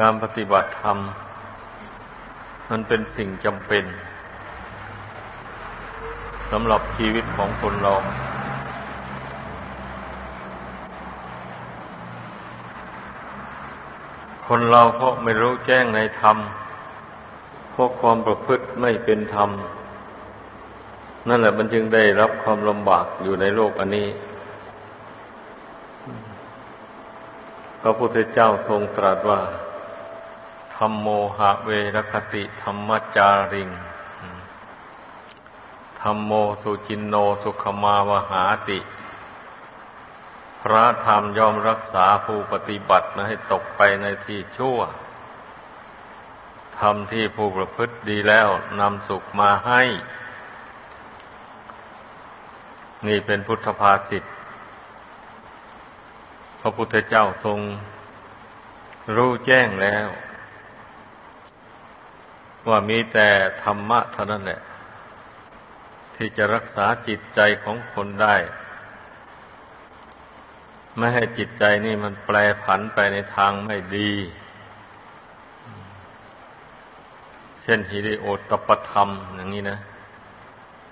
การปฏิบัติธรรม มันเป็นสิ่งจำเป็นสำหรับชีวิตของคนเรา คนเราเพราะไม่รู้แจ้งในธรรมเพราะความประพฤติไม่เป็นธรรม นั่นแหละมันจึงได้รับความลำบากอยู่ในโลกอันนี้พระพุทธเจ้าทรงตรัสว่า ธรรมโมหะเวรคติธรรมจาริงธรรมโมสุจินโนสุขมาวหาติ พระธรรมยอมรักษาผู้ปฏิบัตินะให้ตกไปในที่ชั่วธรรมที่ผู้ประพฤติดีแล้วนำสุขมาให้ นี่เป็นพุทธภาษิตพระพุทธเจ้าทรงรู้แจ้งแล้ว ว่ามีแต่ธรรมะเท่านั้นแหละ ที่จะรักษาจิตใจของคนได้ ไม่ให้จิตใจนี่มันแปรผันไปในทางไม่ดี เช่นฮิริโอตปธรรมอย่างนี้นะ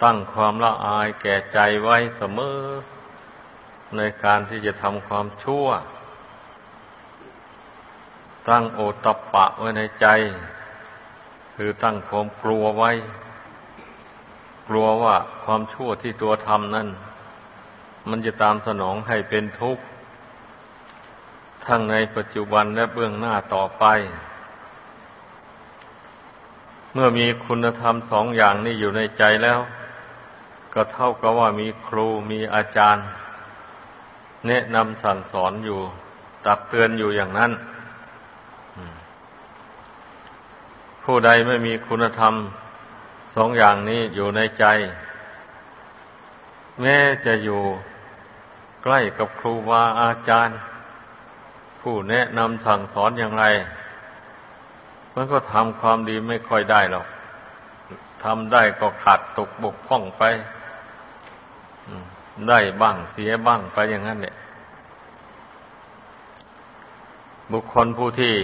ตั้งความละอายแก่ใจไว้เสมอ ในการที่จะทำความชั่ว ตั้งโอตปะไว้ในใจ คือตั้งความกลัวไว้ กลัวว่าความชั่วที่ตัวทำนั้น มันจะตามสนองให้เป็นทุกข์ทั้งในปัจจุบันและเบื้องหน้าต่อไป เมื่อมีคุณธรรมสองอย่างนี้อยู่ในใจแล้ว ก็เท่ากับว่ามีครูมีอาจารย์ แนะนำสั่งสอนอยู่ตักเตือนอยู่อย่างนั้น ผู้ใดไม่มีคุณธรรมสองอย่างนี้อยู่ในใจ แม้จะอยู่ใกล้กับครูบาอาจารย์ ผู้แนะนำสั่งสอนอย่างไร มันก็ทำความดีไม่ค่อยได้หรอกทำได้ก็ขาดตกบกพร่องไปได้บ้างเสียบ้างไปอย่างนั้นเนี่ยบุคคลผู้ที่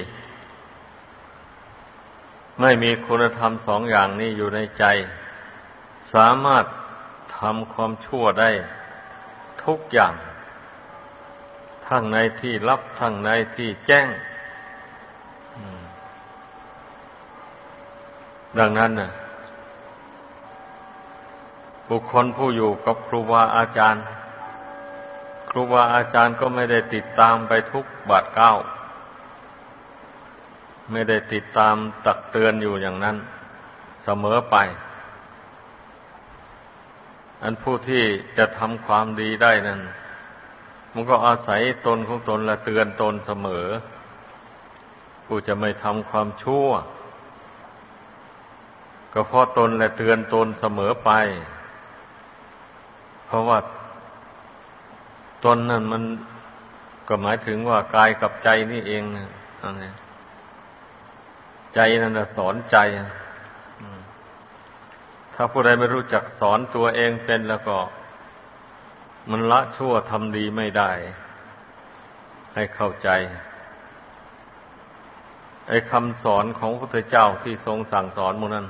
ไม่มีคุณธรรมสองอย่างนี้อยู่ในใจ สามารถทำความชั่วได้ทุกอย่าง ทั้งในที่ลับทั้งในที่แจ้ง ดังนั้นนะบุคคลผู้อยู่กับครูบาอาจารย์ ครูบาอาจารย์ก็ไม่ได้ติดตามไปทุกบาทเก้า ไม่ได้ติดตามตักเตือนอยู่อย่างนั้น เสมอไป อันผู้ที่จะทำความดีได้นั้นมันก็อาศัยตนของตนและเตือนตนเสมอ ผู้จะไม่ทำความชั่ว ก็เพราะตนและเตือนตนเสมอไป เพราะว่าตนนั่นมันก็หมายถึงว่ากายกับใจนี่เองนะ ใจนั่นนะสอนใจ ถ้าผู้ใดไม่รู้จักสอนตัวเองเป็นแล้วก็ มันละชั่วทำดีไม่ได้ ให้เข้าใจไอ้คำสอนของพระพุทธเจ้าที่ทรงสั่งสอนมูนั้น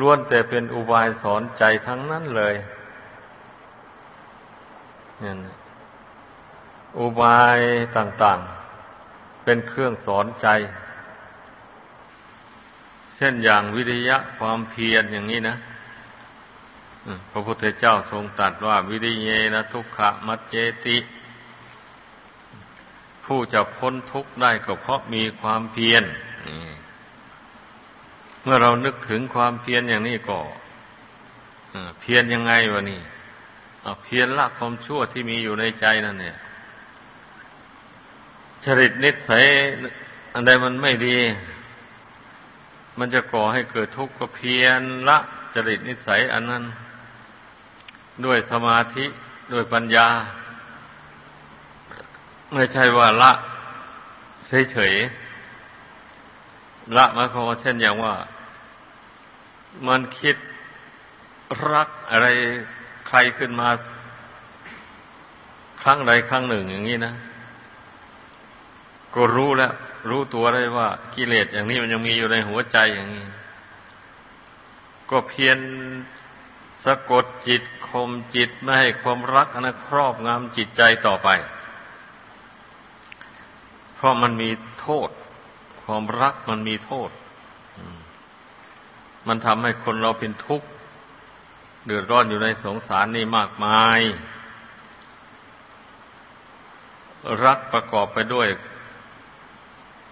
ล้วนแต่เป็นอุบายสอนใจทั้งนั้นเลยนี่ยอุบายต่าง ๆ เป็นเครื่องสอนใจ เช่นอย่างวิริยะความเพียรอย่างนี้นะพระพุทธเจ้าทรงตรัสว่าวิริเยนะทุกขะมัจเจติ ผู้จะพ้นทุกข์ได้ก็เพราะมีความเพียรเมื่อเรานึกถึงความเพียรอย่างนี้ก็เพียรยังไงวะนี่เพียรละความชั่วที่มีอยู่ในใจนั่นเนี่ยจริตนิสัยอันใดมันไม่ดี มันจะก่อให้เกิดทุกข์ก็เพียรละจริตนิสัยอันนั้น ด้วยสมาธิด้วยปัญญา ไม่ใช่ว่าละเฉยๆละมาความว่าเช่นอย่างว่า มันคิดรักอะไรใครขึ้นมา ครั้งใดครั้งหนึ่งอย่างนี้นะ ก็รู้แล้ว รู้ตัวได้ว่ากิเลสอย่างนี้มันยังมีอยู่ในหัวใจอย่างนี้ ก็เพียรสะกดจิตข่มจิตไม่ให้ความรักนั้นครอบงำจิตใจต่อไป เพราะมันมีโทษ ความรักมันมีโทษ มันทำให้คนเราเป็นทุกข์เดือดร้อนอยู่ในสงสารนี่มากมาย รักประกอบไปด้วย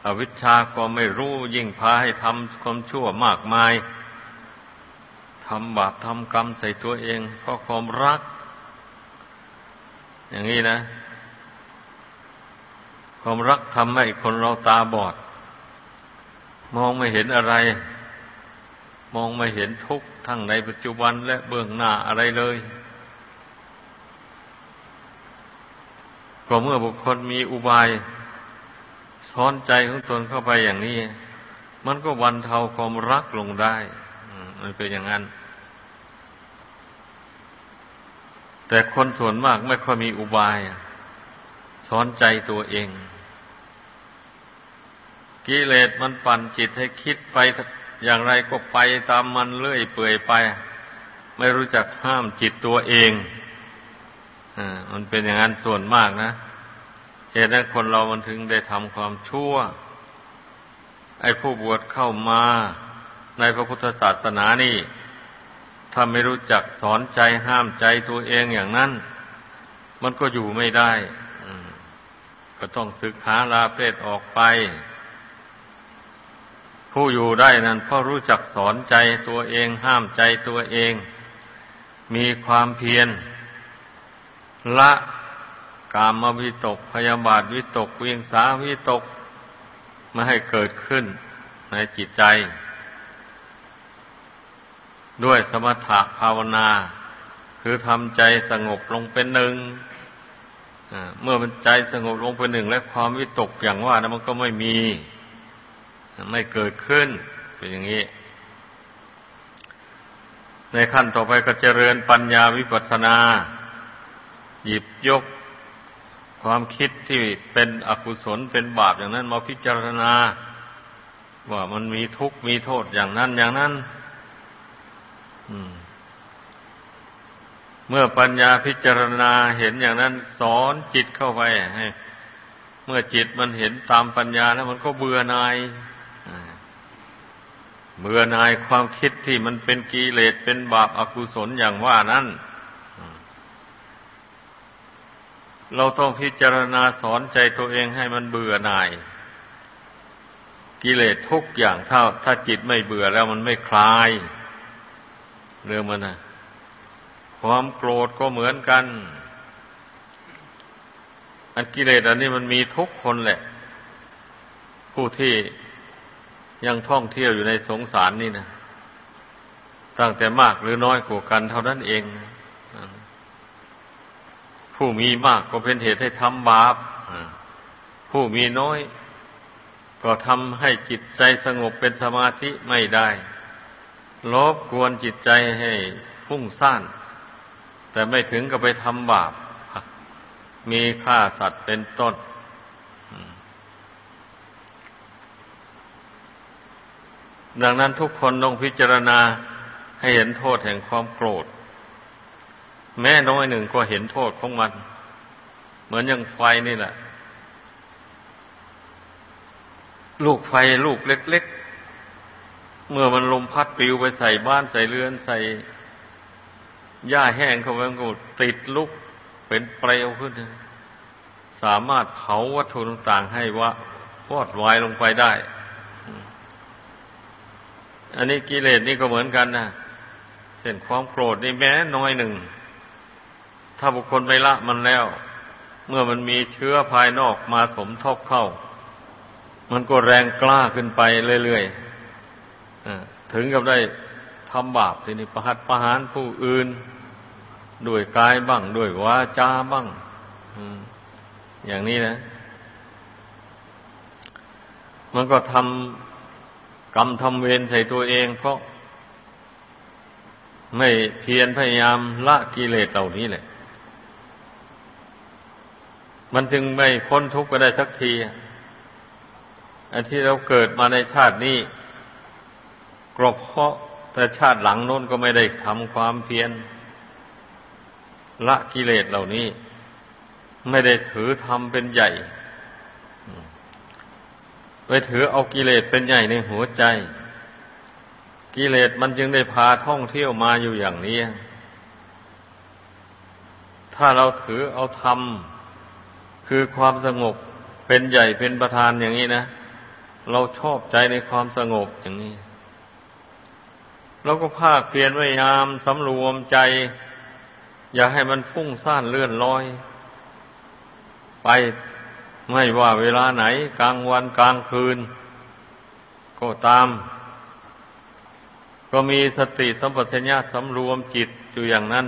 อวิชชาก็ไม่รู้ยิ่งพาให้ทำความชั่วมากมายทำบาปทำกรรมใส่ตัวเองเพราะความรัก อย่างนี้นะ ความรักทำให้คนเราตาบอด มองไม่เห็นอะไร มองไม่เห็นทุกข์ทั้งในปัจจุบันและเบื้องหน้าอะไรเลยก็เมื่อบุคคลมีอุบาย ซ้อนใจของตนเข้าไปอย่างนี้ มันก็วันเทาความรักลงได้มันเป็นอย่างนั้น แต่คนส่วนมากไม่ค่อยมีอุบายสอนใจตัวเอง กิเลสมันปั่นจิตให้คิดไปอย่างไรก็ไปตามมันเลื่อยเปื่อยไป ไม่รู้จักห้ามจิตตัวเองอ่ามันเป็นอย่างนั้นส่วนมากนะ เหตุนั้นคนเรามันถึงได้ทำความชั่ว ไอ้ผู้บวชเข้ามาในพระพุทธศาสนานี่ ถ้าไม่รู้จักสอนใจห้ามใจตัวเองอย่างนั้น มันก็อยู่ไม่ได้ ก็ต้องศึกษาลาเพศออกไป ผู้อยู่ได้นั้นเพราะรู้จักสอนใจตัวเอง ห้ามใจตัวเอง มีความเพียรละ กามวิตก พยาบาทวิตก เวียงสาวิตก ไม่ให้เกิดขึ้นในจิตใจ ด้วยสมถะภาวนา คือทำใจสงบลงเป็นหนึ่งเมื่อมันใจสงบลงเป็นหนึ่ง และความวิตกอย่างว่านะมันก็ไม่มี ไม่เกิดขึ้น เป็นอย่างนี้ ในขั้นต่อไปก็เจริญปัญญาวิปัสสนา หยิบยก ความคิดที่เป็นอกุศลเป็นบาปอย่างนั้น มาพิจารณา ว่ามันมีทุกข์มีโทษอย่างนั้นอย่างนั้นเมื่อปัญญาพิจารณาเห็นอย่างนั้น สอนจิตเข้าไปให้เมื่อจิตมันเห็นตามปัญญาแล้วมันก็เบื่อหน่ายเบื่อหน่ายความคิดที่มันเป็นกิเลสเป็นบาปอากุศลอย่างว่านั้น เราต้องพิจารณาสอนใจตัวเองให้มันเบื่อหน่าย กิเลสทุกอย่างเท่าถ้าจิตไม่เบื่อแล้วมันไม่คลาย เรื่องมันนะความโกรธก็เหมือนกัน อันกิเลสอันนี้มันมีทุกคนแหละ ผู้ที่ยังท่องเที่ยวอยู่ในสงสารนี่นะตั้งแต่มากหรือน้อยกว่ากันเท่านั้นเอง ผู้มีมากก็เป็นเหตุให้ทำบาปผู้มีน้อย ก็ทำให้จิตใจสงบเป็นสมาธิไม่ได้ลบกวนจิตใจให้ฟุ้งซ่าน แต่ไม่ถึงกับไปทำบาป มีฆ่าสัตว์เป็นต้น ดังนั้นทุกคนต้องพิจารณาให้เห็นโทษแห่งความโกรธ แม้น้อยหนึ่งก็เห็นโทษของมัน เหมือนอย่างไฟนี่แหละ ลูกไฟลูกเล็กเมื่อมันลมพัดปิวไปใส่บ้านใส่เรือนใส่หญ้าแห้งเข้าไปมันก็ติดลุกเป็นเปลวขึ้น สามารถเผาวัตถุต่างๆให้ว่าวอดวายลงไปได้ อันนี้กิเลสนี่ก็เหมือนกันนะเส้นความโกรธนี่แม้น้อยหนึ่ง ถ้าบุคคลไปละมันแล้ว เมื่อมันมีเชื้อภายนอกมาสมทบเข้า มันก็แรงกล้าขึ้นไปเรื่อยๆถึงกับได้ทำบาปทีนี้ประหัตประหารผู้อื่น ด้วยกายบ้าง ด้วยวาจาบ้างอย่างนี้นะ มันก็ทำกรรมทำเวรใส่ตัวเอง เพราะไม่เพียรพยายามละกิเลสเหล่านี้แหละ มันจึงไม่พ้นทุกข์ก็ได้สักที อันที่เราเกิดมาในชาตินี้กรบเพราะแต่ชาติหลังโน้นก็ไม่ได้ทำความเพียรละกิเลสเหล่านี้ ไม่ได้ถือทำเป็นใหญ่ ไปถือเอากิเลสเป็นใหญ่ในหัวใจ กิเลสมันจึงได้พาท่องเที่ยวมาอยู่อย่างนี้ ถ้าเราถือเอาธรรม คือความสงบเป็นใหญ่เป็นประธานอย่างนี้นะเราชอบใจในความสงบอย่างนี้เราก็ภาคเปลี่ยนพยายามสำรวมใจ อย่าให้มันฟุ้งซ่านเลื่อนลอย ไปไม่ว่าเวลาไหน กลางวันกลางคืน ก็ตาม ก็มีสติสัมปชัญญะสำรวมจิตอยู่อย่างนั้น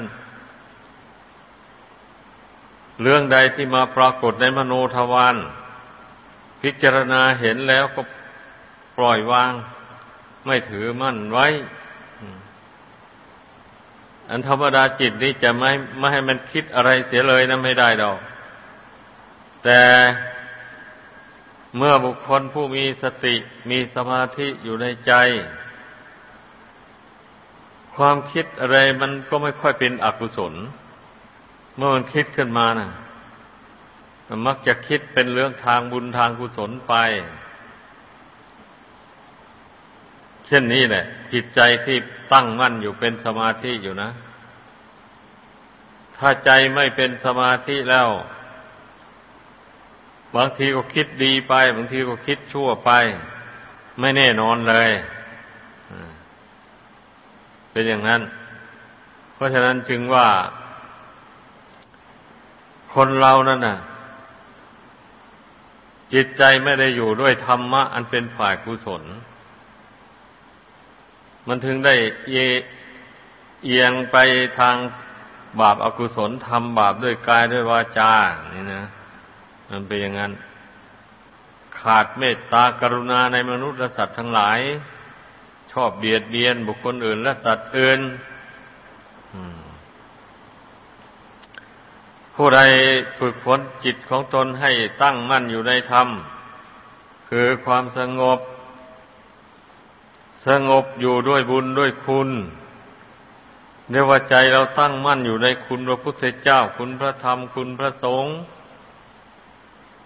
เรื่องใดที่มาปรากฏในมโนทวารพิจารณาเห็นแล้วก็ปล่อยวาง ไม่ถือมั่นไว้ อันธรรมดาจิตนี่จะไม่ไม่ให้มันคิดอะไรเสียเลยนะไม่ได้ดอก แต่เมื่อบุคคลผู้มีสติมีสมาธิอยู่ในใจ ความคิดอะไรมันก็ไม่ค่อยเป็นอกุศล เมื่อมันคิดขึ้นมานะ่ะมักจะคิดเป็นเรื่องทางบุญทางกุศลไป เช่นนี้แหละ จิตใจที่ตั้งมั่นอยู่เป็นสมาธิอยู่นะ ถ้าใจไม่เป็นสมาธิแล้ว บางทีก็คิดดีไป บางทีก็คิดชั่วไป ไม่แน่นอนเลยเป็นอย่างนั้น เพราะฉะนั้นจึงว่า คนเรานั่นน่ะ จิตใจไม่ได้อยู่ด้วยธรรมะ อันเป็นฝ่ายกุศล มันถึงได้เอียงไปทางบาปอากุศลทำบาปด้วยกายด้วยวาจา นี่นะ มันเป็นอย่างนั้น ขาดเมตตากรุณาในมนุษย์และสัตว์ทั้งหลาย ชอบเบียดเบียนบุคคลอื่นและสัตว์อื่น ผู้ใดฝึกฝนจิตของตนให้ตั้งมั่นอยู่ในธรรม คือความสงบ สงบอยู่ด้วยบุญด้วยคุณเรียกว่าใจเราตั้งมั่นอยู่ในคุณพระพุทธเจ้า คุณพระธรรม คุณพระสงฆ์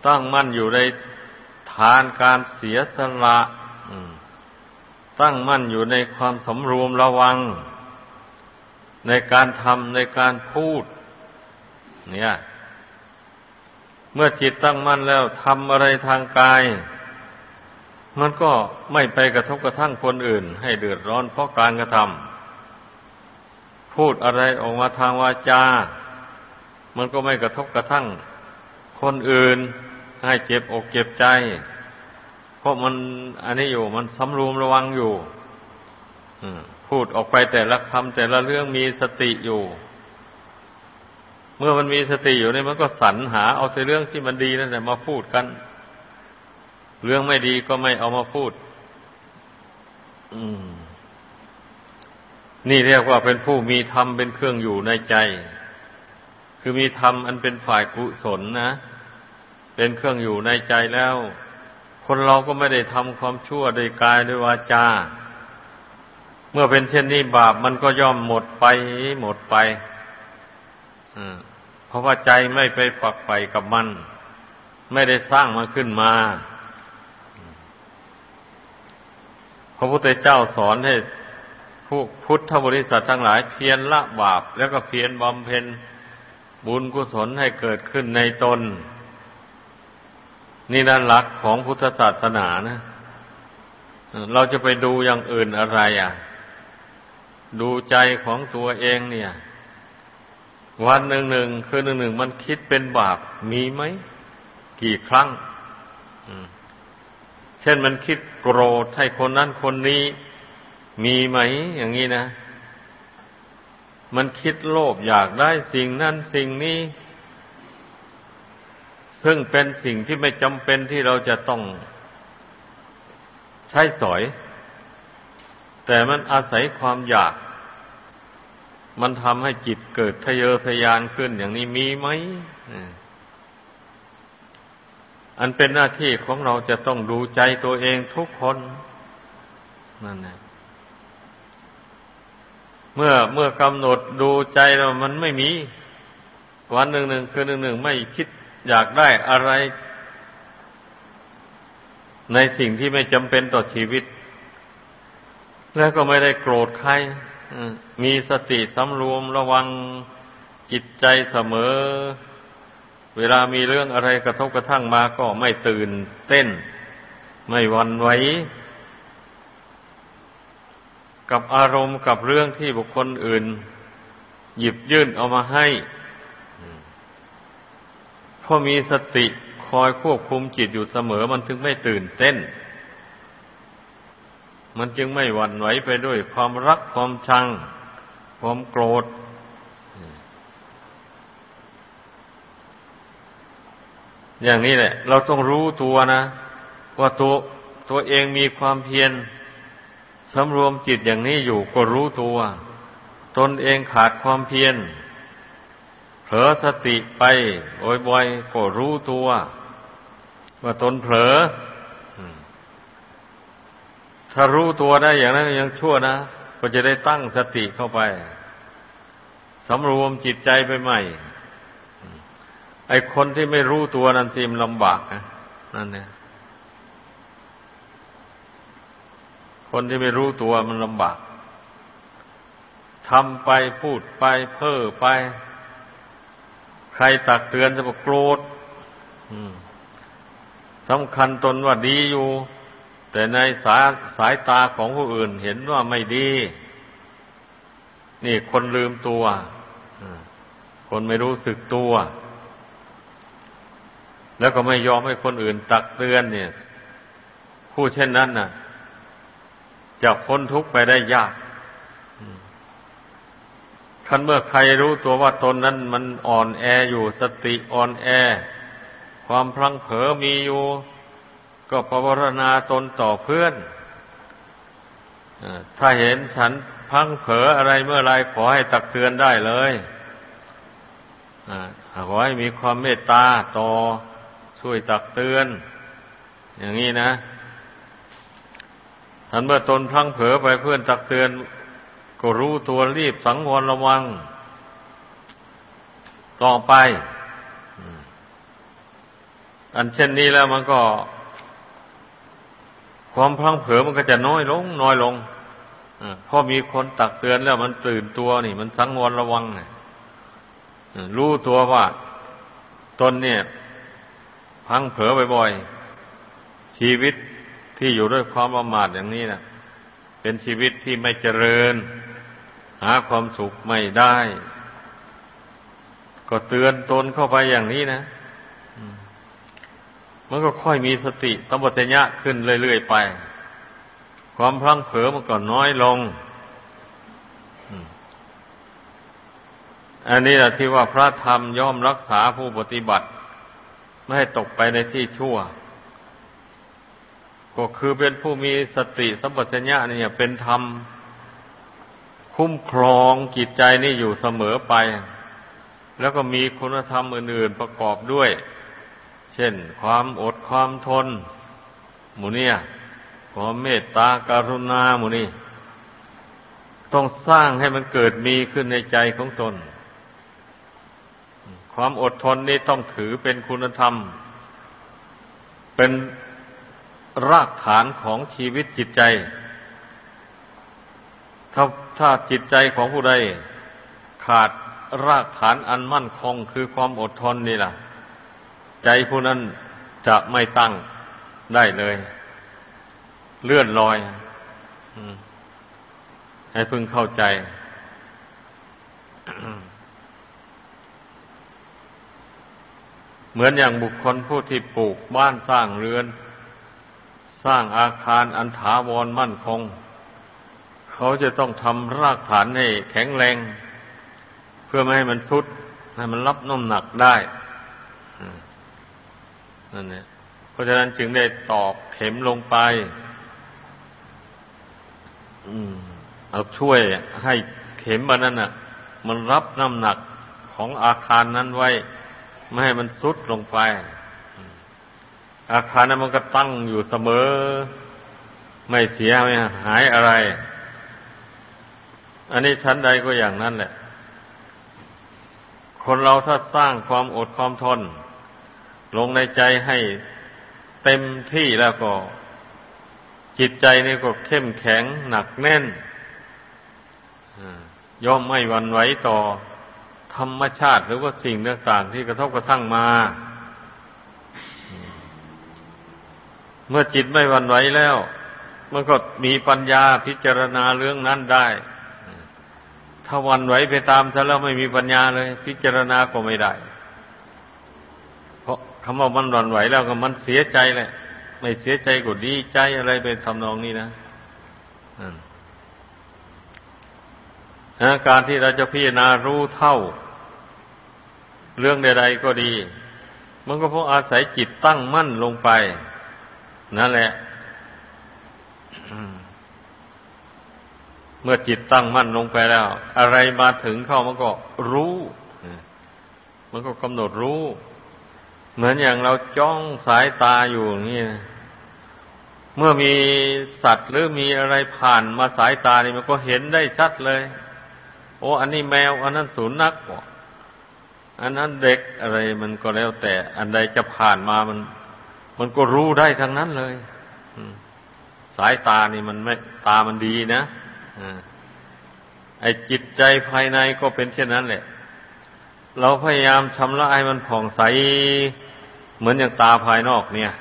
ตั้งมั่นอยู่ในฐานการเสียสละตั้งมั่นอยู่ในความสำรวมระวัง ในการทำในการพูด เนี่ย เมื่อจิตตั้งมั่นแล้วทำอะไรทางกาย มันก็ไม่ไปกระทบกระทั่งคนอื่น ให้เดือดร้อนเพราะการกระทำพูดอะไรออกมาทางวาจา มันก็ไม่กระทบกระทั่งคนอื่น ให้เจ็บอกเจ็บใจ เพราะมันอันนี้อยู่มันสำรวมระวังอยู่พูดออกไปแต่ละคำแต่ละเรื่องมีสติอยู่ เมื่อมันมีสติอยู่เนี่ยมันก็สรรหา เอาแต่เรื่องที่มันดีนั่นแหละมาพูดกัน เรื่องไม่ดีก็ไม่เอามาพูด อืม นี่เรียกว่าเป็นผู้มีธรรมเป็นเครื่องอยู่ในใจ คือมีธรรมอันเป็นฝ่ายกุศลนะเป็นเครื่องอยู่ในใจแล้ว คนเราก็ไม่ได้ทำความชั่วโดยกายด้วยวาจาเมื่อเป็นเช่นนี้บาปมันก็ย่อมหมดไปหมดไป เพราะว่าใจไม่ไปฝักใฝ่กับมัน ไม่ได้สร้างมันขึ้นมา พระพุทธเจ้าสอนให้ผู้พุทธบริษัททั้งหลายเพียรละบาป แล้วก็เพียรบำเพ็ญบุญกุศลให้เกิดขึ้นในตน นี่นั่นหลักของพุทธศาสนานะ เราจะไปดูอย่างอื่นอะไรอะ ดูใจของตัวเองเนี่ย วันหนึ่งหนึ่งคือหนึ่งหนึ่งมันคิดเป็นบาปมีไหม กี่ครั้งเช่นมันคิดโกรธให้คนนั้นคนนี้ มีไหม อย่างนี้นะ มันคิดโลภอยากได้สิ่งนั้นสิ่งนี้ ซึ่งเป็นสิ่งที่ไม่จำเป็นที่เราจะต้องใช้สอย แต่มันอาศัยความอยาก มันทำให้จิตเกิดทะเยอทะยานขึ้นอย่างนี้มีไหม อันเป็นหน้าที่ของเราจะต้องดูใจตัวเองทุกคนนั่นแหละเมื่อเมื่อกำหนดดูใจเรามันไม่มี วันหนึ่งหนึ่งคือหนึ่งหนึ่งไม่คิดอยากได้อะไร ในสิ่งที่ไม่จำเป็นต่อชีวิต แล้วก็ไม่ได้โกรธใคร มีสติสำรวมระวังจิตใจเสมอ เวลามีเรื่องอะไรกระทบกระทั่งมาก็ไม่ตื่นเต้น ไม่วันไหวกับอารมณ์กับเรื่องที่บุคคลอื่น หยิบยื่นเอามาให้เพราะมีสติคอยควบคุมจิตอยู่เสมอมันถึงไม่ตื่นเต้น มันจึงไม่หวั่นไหวไปด้วยความรักความชัง ความโกรธ อย่างนี้แหละ เราต้องรู้ตัวนะ ว่าตัวตัวเองมีความเพียรสำรวมจิตอย่างนี้อยู่ก็รู้ตัว ตนเองขาดความเพียรเผลอสติไปบ่อยๆก็รู้ตัว ว่าตนเผลอ ถ้ารู้ตัวได้อย่างนั้นยังชั่วนะ ก็จะได้ตั้งสติเข้าไปสำรวมจิตใจไปใหม่ ไอคนที่ไม่รู้ตัวนั่นสิมลำบากนะนั่นเนี่ยคนที่ไม่รู้ตัวมันลำบากทำไปพูดไป เพ้อไป ใครตักเตือนจะบอกโกรธสำคัญตนว่าดีอยู่ แต่ในสายสายตาของผู้อื่นเห็นว่าไม่ดี นี่คนลืมตัว คนไม่รู้สึกตัว แล้วก็ไม่ยอมให้คนอื่นตักเตือนเนี่ย ผู้เช่นนั้นน่ะ จะพ้นทุกข์ไปได้ยากคันเมื่อใครรู้ตัวว่าตนนั้นมันอ่อนแออยู่สติอ่อนแอ ความพลังเผลอมีอยู่ ก็ภาวนาตนต่อเพื่อนถ้าเห็นฉันพังเผลออะไรเมื่อไรขอให้ตักเตือนได้เลยขอให้มีความเมตตาต่อช่วยตักเตือน อย่างนี้นะทันเมื่อตนพังเผลอไปเพื่อนตักเตือน ก็รู้ตัวรีบสังวรระวัง ต่อไป อันเช่นนี้แล้วมันก็ ความพลังเผลอมันก็จะน้อยลง น้อยลงพอมีคนตักเตือนแล้วมันตื่นตัวนี่ มันสังวรระวังรู้ตัวว่า ตนเนี่ย พังเผลอบ่อยๆ ชีวิตที่อยู่ด้วยความประมาทอย่างนี้นะเป็นชีวิตที่ไม่เจริญ หาความสุขไม่ได้ ก็เตือนตนเข้าไปอย่างนี้นะ มันก็ค่อยมีสติสัมปชัญญะขึ้นเรื่อยๆไป ความพลั้งเผลอมันก็น้อยลง อันนี้แหละที่ว่าพระธรรมย่อมรักษาผู้ปฏิบัติ ไม่ให้ตกไปในที่ชั่ว ก็คือเป็นผู้มีสติสัมปชัญญะเนี่ยเป็นธรรม คุ้มครองจิตใจนี่อยู่เสมอไป แล้วก็มีคุณธรรมอื่น ๆประกอบด้วย เช่นความอดความทน หมูเนี่ยความเมตตาการุณาหมูนี่ต้องสร้างให้มันเกิดมีขึ้นในใจของตน ความอดทนนี่ต้องถือเป็นคุณธรรม เป็นรากฐานของชีวิตจิตใจ ถ้าถ้าจิตใจของผู้ใดขาดรากฐานอันมั่นคงคือความอดทนนี่ล่ะ ใจผู้นั้นจะไม่ตั้งได้เลย เลื่อนลอยให้พึงเข้าใจ เหมือนอย่างบุคคลผู้ที่ปลูกบ้านสร้างเรือน สร้างอาคารอันถาวรมั่นคง เขาจะต้องทำรากฐานให้แข็งแรง เพื่อไม่ให้มันทุดให้มันรับน้ำหนักได้ นั่นเนี่ยเพราะฉะนั้นจึงได้ตอกเข็มลงไปเอาช่วยให้เข็มมันนั้นน่ะ มันรับน้ำหนักของอาคารนั้นไว้ ไม่ให้มันสุดลงไป อาคารนั้นมันก็ตั้งอยู่เสมอ ไม่เสียไม่หายอะไร อันนี้ชั้นใดก็อย่างนั้นแหละ คนเราถ้าสร้างความอดความทน ลงในใจให้เต็มที่แล้วก็ จิตใจนี่ก็เข้มแข็งหนักแน่นย่อมไม่วันไหวต่อ ธรรมชาติหรือว่าสิ่งต่างๆที่กระทบกระทั่งมา เมื่อจิตไม่วันไหวแล้ว มันก็มีปัญญาพิจารณาเรื่องนั้นได้ ถ้าวันไหวไปตามซะแล้วไม่มีปัญญาเลย พิจารณาก็ไม่ได้าะคำว่ามันหวั่นไหวแล้วก็มันเสียใจแหละ ไม่เสียใจก็ดีใจอะไรเป็นทำนองนี้นะการที่เราจะพิจารณารู้เท่า เรื่องใดๆก็ดี มันก็เพราะอาศัยจิตตั้งมั่นลงไป นั่นแหละเมื่อจิตตั้งมั่นลงไปแล้ว อะไรมาถึงเข้ามันก็รู้ มันก็กำหนดรู้ เหมือนอย่างเราจ้องสายตาอยู่อย่างนี้เมื่อมีสัตว์หรือมีอะไรผ่านมาสายตานี่มันก็เห็นได้ชัดเลย โอ้อันนี้แมว อันนั้นสุนัขอันนั้นเด็กอะไรมันก็แล้วแต่ อันใดจะผ่านมามัน มันก็รู้ได้ทั้งนั้นเลยสายตานี่มันไม่ตามันดีนะไอ้จิตใจภายในก็เป็นเช่นนั้นแหละ เราพยายามชำระให้มันผ่องใส เหมือนอย่างตาภายนอกเนี่ย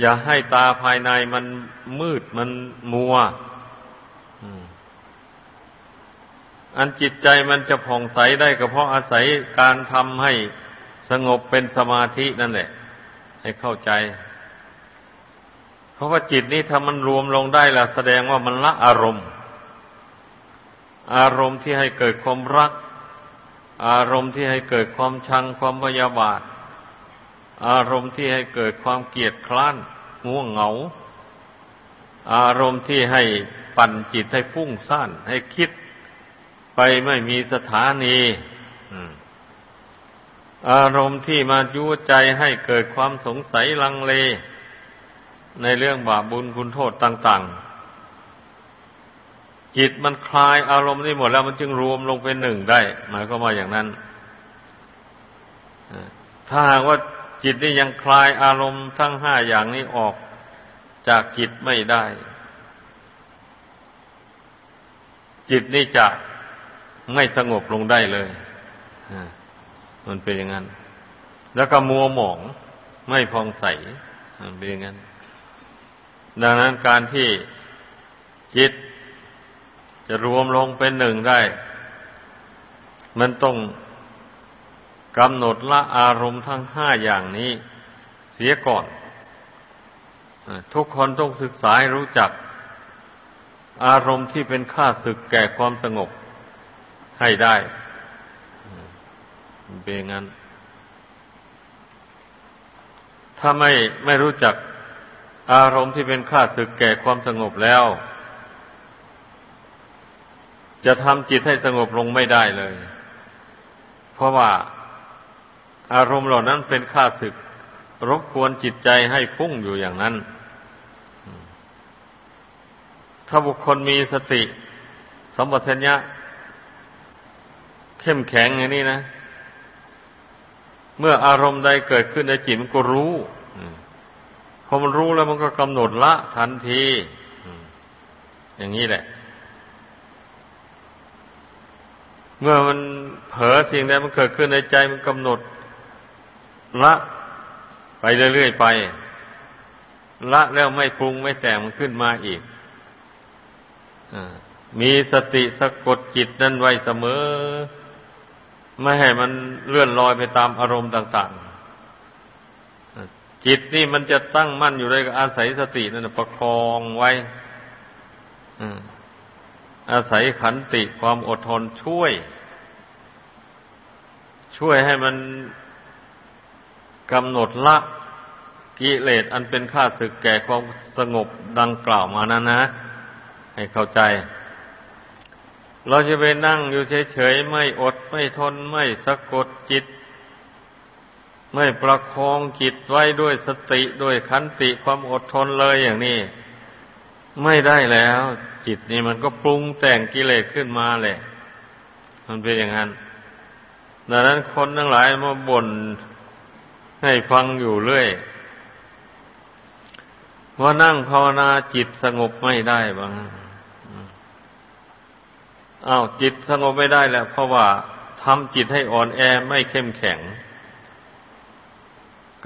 อย่าให้ตาภายในมันมืดมันมัวอันจิตใจมันจะผ่องใสได้ก็เพราะอาศัยการทำให้สงบเป็นสมาธินั่นแหละ ให้เข้าใจ เพราะว่าจิตนี้ถ้ามันรวมลงได้ล่ะ แสดงว่ามันละอารมณ์ อารมณ์ที่ให้เกิดความรัก อารมณ์ที่ให้เกิดความชังความพยาบาท อารมณ์ที่ให้เกิดความเกลียดคร้านง่วงเหงา อารมณ์ที่ให้ปั่นจิตให้ฟุ้งซ่านให้คิดไปไม่มีสถานีอารมณ์ที่มายุใจให้เกิดความสงสัยลังเล ในเรื่องบาปบุญคุณโทษต่าง ๆ จิตมันคลายอารมณ์นี้หมดแล้วมันจึงรวมลงเป็นหนึ่งได้หมายก็มาอย่างนั้นถ้าหากว่า จิตนี่ยังคลายอารมณ์ทั้งห้าอย่างนี้ออกจากจิตไม่ได้ จิตนี่จะไม่สงบลงได้เลยมันเป็นอย่างนั้น แล้วก็มัวหมองไม่พองใสมันเป็นอย่างนั้น ดังนั้นการที่จิตจะรวมลงเป็นหนึ่งได้ มันต้อง กำหนดละอารมณ์ทั้งห้าอย่างนี้ เสียก่อน ทุกคนต้องศึกษารู้จัก อารมณ์ที่เป็นค่าศึกแก่ความสงบให้ได้ เป็นงั้น ถ้าไม่ไม่รู้จักอารมณ์ที่เป็นข้าศึกแก่ความสงบแล้ว จะทำจิตให้สงบลงไม่ได้เลย เพราะว่า อารมณ์เหล่านั้นเป็นข้าศึก รบกวนจิตใจให้พุ่งอยู่อย่างนั้น ถ้าบุคคลมีสติสมบัติญะเข้มแข็งอย่างนี้นะ เมื่ออารมณ์ใดเกิดขึ้นในจิตมันก็รู้พอมันรู้แล้วมันก็กำหนดละทันที อย่างนี้แหละ เมื่อมันเผลอสิ่งใดมันเกิดขึ้นในใจมันกำหนด ละไปเรื่อยๆไป ละแล้วไม่ปรุงไม่แต่งมันขึ้นมาอีกมีสติสะกดจิตนั้นไว้เสมอ ไม่ให้มันเลื่อนลอยไปตามอารมณ์ต่าง ๆ จิตนี่มันจะตั้งมั่นอยู่เลยกับอาศัยสตินั่นประคองไว้อาศัยขันติความอดทนช่วย ช่วยให้มัน กำหนดละกิเลสอันเป็นข้าศึกแก่ความสงบดังกล่าวมานั้นนะ ให้เข้าใจ เราจะไปนั่งอยู่เฉยๆ ไม่อดไม่ทนไม่สะกดจิต ไม่ประคองจิตไว้ด้วยสติด้วยขันติความอดทนเลยอย่างนี้ ไม่ได้แล้ว จิตนี่มันก็ปรุงแต่งกิเลสขึ้นมาแหละ มันเป็นอย่างนั้นดังนั้นคนทั้งหลายมาบ่น ให้ฟังอยู่เรื่อยว่านั่งภาวนาจิตสงบไม่ได้บ้างอ้าวจิตสงบไม่ได้แหละเพราะว่าทำจิตให้อ่อนแอไม่เข้มแข็ง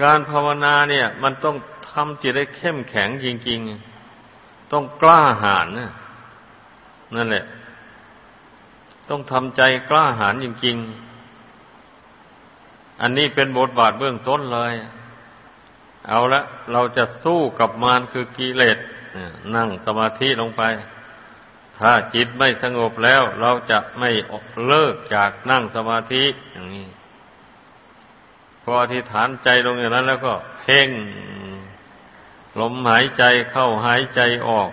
การภาวนาเนี่ย มันต้องทำจิตให้เข้มแข็งจริง ๆ ต้องกล้าหาญนะนั่นแหละ ต้องทำใจกล้าหาญจริง ๆ อันนี้เป็นบทบาทเบื้องต้นเลย เอาละเราจะสู้กับมารคือกิเลสนั่งสมาธิลงไป ถ้าจิตไม่สงบแล้ว เราจะไม่เลิกจากนั่งสมาธิอย่างนี้พออธิษฐานใจลงอย่างนั้น แล้วก็เพ่งลมหายใจเข้าหายใจออก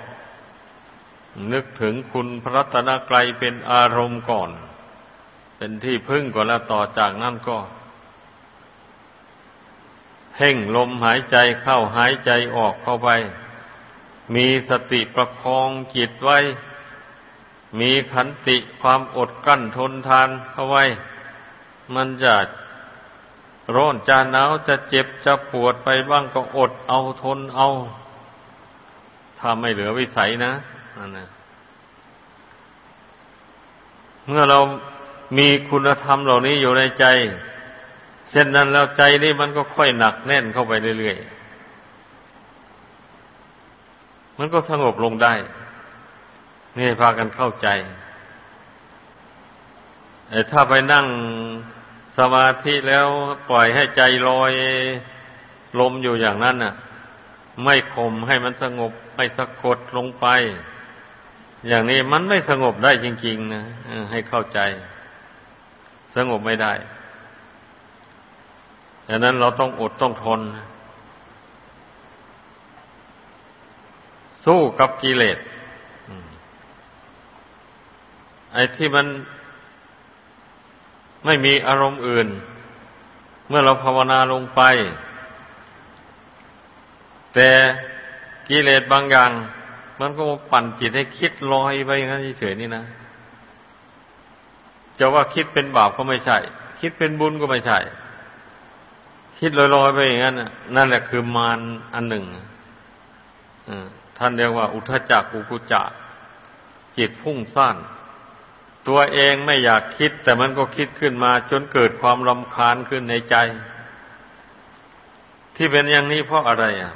นึกถึงคุณพระรัตนกรัยเป็นอารมณ์ก่อน เป็นที่พึ่งก่อนแล้วต่อจากนั้นก็ เพ่งลมหายใจเข้าหายใจออกเข้าไป มีสติประคองจิตไว้ มีขันติความอดกั้นทนทานเข้าไว้ มันจะร้อนจะหนาวจะเจ็บจะปวดไปบ้างก็อดเอาทนเอา ถ้าไม่เหลือวิสัยนะนั่นนะเมื่อเรามีคุณธรรมเหล่านี้อยู่ในใจ เช่นนั้นแล้วใจนี่มันก็ค่อยหนักแน่นเข้าไปเรื่อยๆ มันก็สงบลงได้ นี่พากันเข้าใจแต่ถ้าไปนั่งสมาธิแล้วปล่อยให้ใจลอยลมอยู่อย่างนั้นน่ะ ไม่ข่มให้มันสงบไม่สะกดลงไป อย่างนี้มันไม่สงบได้จริง ๆ นะให้เข้าใจ สงบไม่ได้ ดังนั้นเราต้องอดต้องทน สู้กับกิเลสไอ้ที่มันไม่มีอารมณ์อื่น เมื่อเราภาวนาลงไป แต่กิเลสบางอย่าง มันก็ปั่นจิตให้คิดลอยไปอย่างนั้นเฉยๆนี่นะจะว่าคิดเป็นบาปก็ไม่ใช่ คิดเป็นบุญก็ไม่ใช่ คิดลอยๆไปอย่างนั้นนั่นแหละคือมารอันหนึ่งท่านเรียกว่า อุทจักกุกุจักจิตพุ่งซ่านตัวเองไม่อยากคิด แต่มันก็คิดขึ้นมาจนเกิดความรำคาญขึ้นในใจ ที่เป็นอย่างนี้เพราะอะไรอะ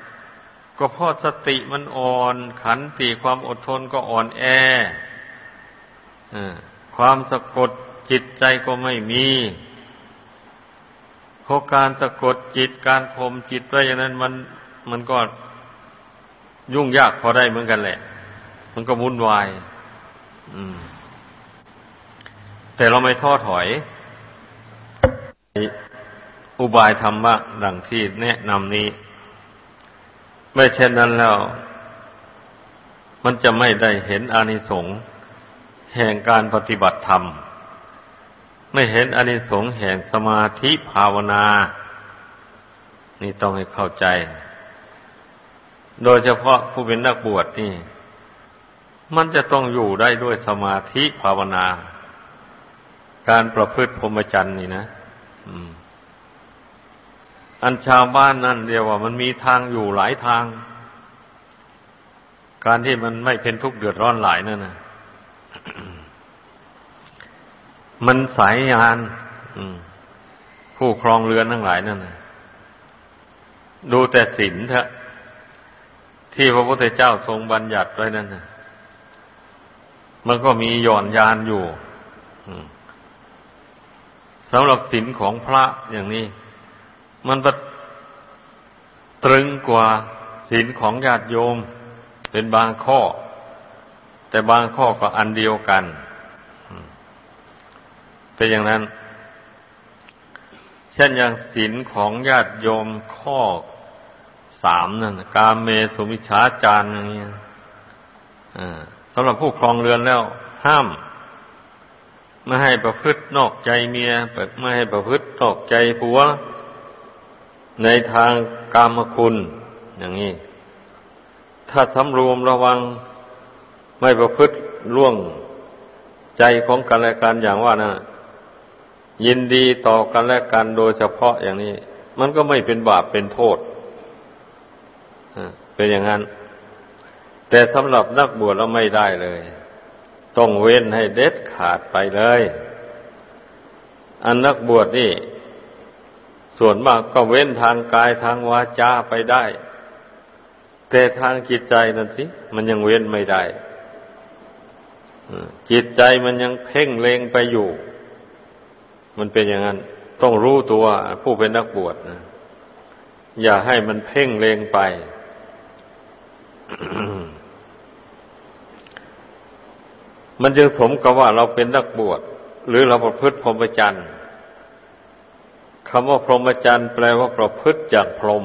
ก็เพราะสติมันอ่อน ขันติความอดทนก็อ่อนแอความสะกดจิตใจก็ไม่มี ราะการสะกดจิตการข่มจิตไว้อย่างนั้นมันมันก็ยุ่งยากพอได้เหมือนกันแหละ มันก็วุ่นวาย อืม แต่เราไม่ท้อถอย อุบายธรรมะดังที่แนะนำนี้ ไม่เช่นนั้นแล้ว มันจะไม่ได้เห็นอานิสงส์แห่งการปฏิบัติธรรม ไม่เห็นอานิสงส์แห่งสมาธิภาวนา นี่ต้องให้เข้าใจ โดยเฉพาะผู้เป็นนักบวชนี่ มันจะต้องอยู่ได้ด้วยสมาธิภาวนา การประพฤติพรหมจรรย์นี่นะอันชาวบ้านนั่นเดียวว่า มันมีทางอยู่หลายทาง การที่มันไม่เป็นทุกข์เดือดร้อนหลายนั่นนะ มันสายงานผู้ครองเรือนทั้งหลายนั่นนะดูแต่ศีลเถอะ ที่พระพุทธเจ้าทรงบัญญัติไว้นั่นนะมันก็มีหย่อนยานอยู่สำหรับศีลของพระอย่างนี้ มันประตรึงกว่าศีลของญาติโยม เป็นบางข้อ แต่บางข้อก็อันเดียวกัน เป็นอย่างนั้น เช่นอย่างศีลของญาติโยมข้อสามนั่นกาเมสุมิชาจารอย่างนี้สำหรับผู้ครองเรือนแล้ว ห้ามไม่ให้ประพฤตินอกใจเมียไม่ให้ประพฤตินอกใจผัว ในทางกามคุณ อย่างนี้ ถ้าสำรวมระวังไม่ประพฤติล่วงใจของกันและกันอย่างว่านะ ยินดีต่อกันและกันโดยเฉพาะอย่างนี้ มันก็ไม่เป็นบาปเป็นโทษเป็นอย่างนั้น แต่สำหรับนักบวชเราไม่ได้เลย ต้องเว้นให้เด็ดขาดไปเลย อันนักบวชนี่ ส่วนมากก็เว้นทางกายทางวาจาไปได้ แต่ทางจิตใจนั่นสิ มันยังเว้นไม่ได้จิตใจมันยังเพ่งเลงไปอยู่ มันเป็นอย่างนั้น ต้องรู้ตัวผู้เป็นนักบวชนะอย่าให้มันเพ่งเลงไป มันจึงสมกับว่าเราเป็นนักบวช หรือเราประพฤติพรหมจรรย์คำว่าพรหมจรรย์แปลว่าประพฤติอย่างพรหม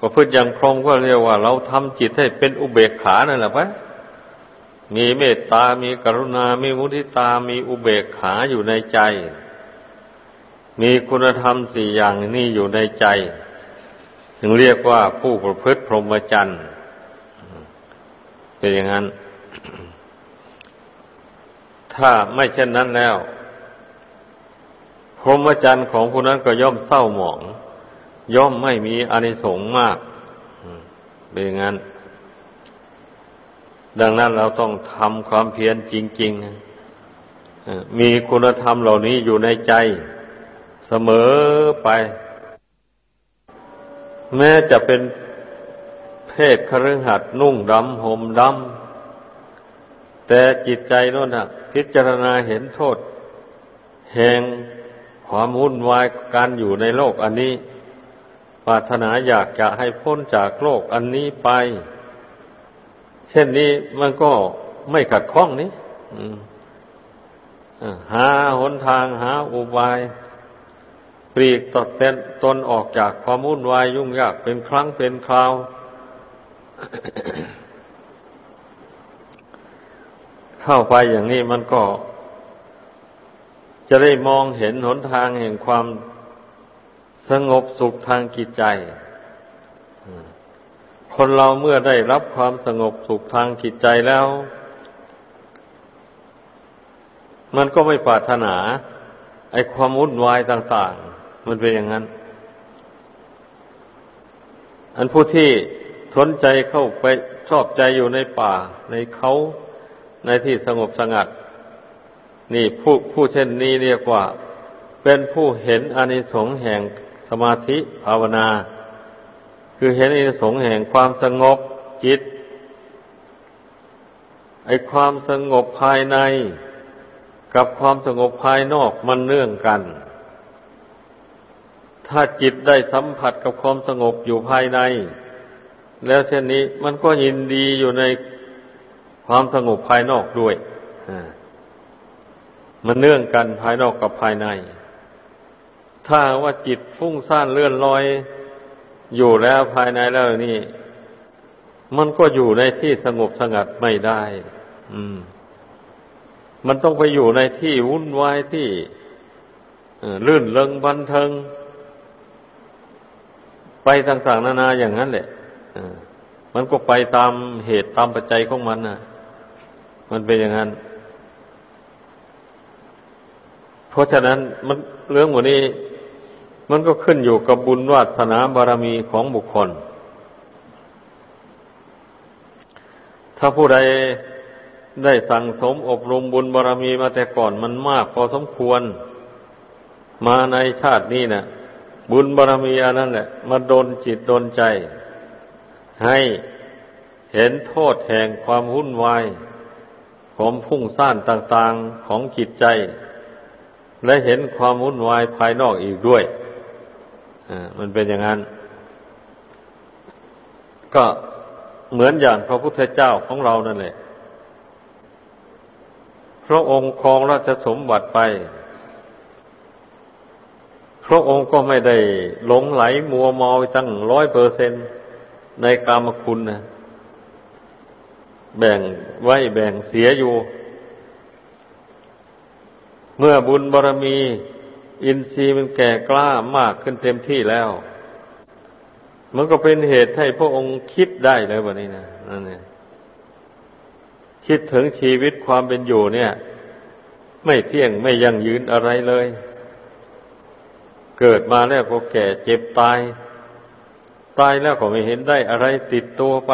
ประพฤติอย่างพรหมก็เรียกว่า เราทำจิตให้เป็นอุเบกขานั่นแหละปะ มีเมตตา มีกรุณา มีมุทิตา มีอุเบกขาอยู่ในใจ มีคุณธรรมสี่อย่างนี้อยู่ในใจ ถึงเรียกว่าผู้ประพฤติพรหมจรรย์เป็นอย่างนั้น ถ้าไม่เช่นนั้นแล้ว พรหมจรรย์ของผู้นั้นก็ย่อมเศร้าหมอง ย่อมไม่มีอานิสงส์มากเป็นอย่างนั้น ดังนั้นเราต้องทำความเพียรจริงๆ มีคุณธรรมเหล่านี้อยู่ในใจเสมอไป แม้จะเป็นเพศคฤหัสนุ่งดำห่มดำ แต่จิตใจนั่นนะพิจารณาเห็นโทษ แห่งความวุ่นวายการอยู่ในโลกอันนี้ปรารถนาอยากจะให้พ้นจากโลกอันนี้ไป เช่นนี้มันก็ไม่ขัดข้องนี้หาหนทางหาอุบายปลีกตดเป็นตนออกจากความวุ่นวายยุ่งยากเป็นครั้งเป็นคราว เข้าไปอย่างนี้มันก็ จะได้มองเห็นหนทางแห่งความสงบสุขทางจิตใจ คนเราเมื่อได้รับความสงบสุขทางจิตใจแล้ว มันก็ไม่ปรารถนา ไอ้ความวุ่นวายต่าง ๆ มันเป็นอย่างนั้น อันผู้ที่ทนใจเข้าไปชอบใจอยู่ในป่า ในเขาในที่สงบสงัด นี่ผู้ผู้เช่นนี้เรียกว่า เป็นผู้เห็นอานิสงส์แห่งสมาธิภาวนา คือเห็นอิสงแห่งความสงบจิต ไอความสงบภายใน กับความสงบภายนอกมันเนื่องกัน ถ้าจิตได้สัมผัสกับความสงบอยู่ภายใน แล้วเช่นนี้มันก็ยินดีอยู่ในความสงบภายนอกด้วยมันเนื่องกันภายนอกกับภายใน ถ้าว่าจิตฟุ้งซ่านเลื่อนลอย อยู่แล้วภายในแล้วนี่ มันก็อยู่ในที่สงบสงัดไม่ได้ อืม มันต้องไปอยู่ในที่วุ่นวายที่ลื่นเริงบันเทิง ไปต่างๆนานาอย่างนั้นแหละมันก็ไปตามเหตุตามปัจจัยของมันนะมันเป็นอย่างนั้น เพราะฉะนั้นมันเรื่องหมดนี้ มันก็ขึ้นอยู่กับบุญวาสนาบารมีของบุคคล ถ้าผู้ใดได้สั่งสมอบรมบุญบารมีมาแต่ก่อนมันมากพอสมควร มาในชาตินี้นะบุญบารมีอันนั้นแหละมาดนจิตดนใจ ให้เห็นโทษแห่งความวุ่นวายของพุ่งซ่านต่าง ๆของจิตใจ และเห็นความวุ่นวายภายนอกอีกด้วย มันเป็นอย่างนั้น ก็เหมือนอย่างพระพุทธเจ้าของเรานั่นแหละพระองค์ครองราชสมบัติไป พระองค์ก็ไม่ได้หลงไหลมัวเมาตั้งร้อยเปอร์เซนในกามคุณนะแบ่งไว้แบ่งเสียอยู่ เมื่อบุญบารรมี อินทรีย์มันแก่กล้ามากขึ้นเต็มที่แล้ว มันก็เป็นเหตุให้พระองค์คิดได้เลยวันนี้นะนั่นเนี่ยคิดถึงชีวิตความเป็นอยู่เนี่ย ไม่เที่ยงไม่ยั่งยืนอะไรเลย เกิดมาแล้วก็แก่เจ็บตาย ตายแล้วก็ไม่เห็นได้อะไรติดตัวไป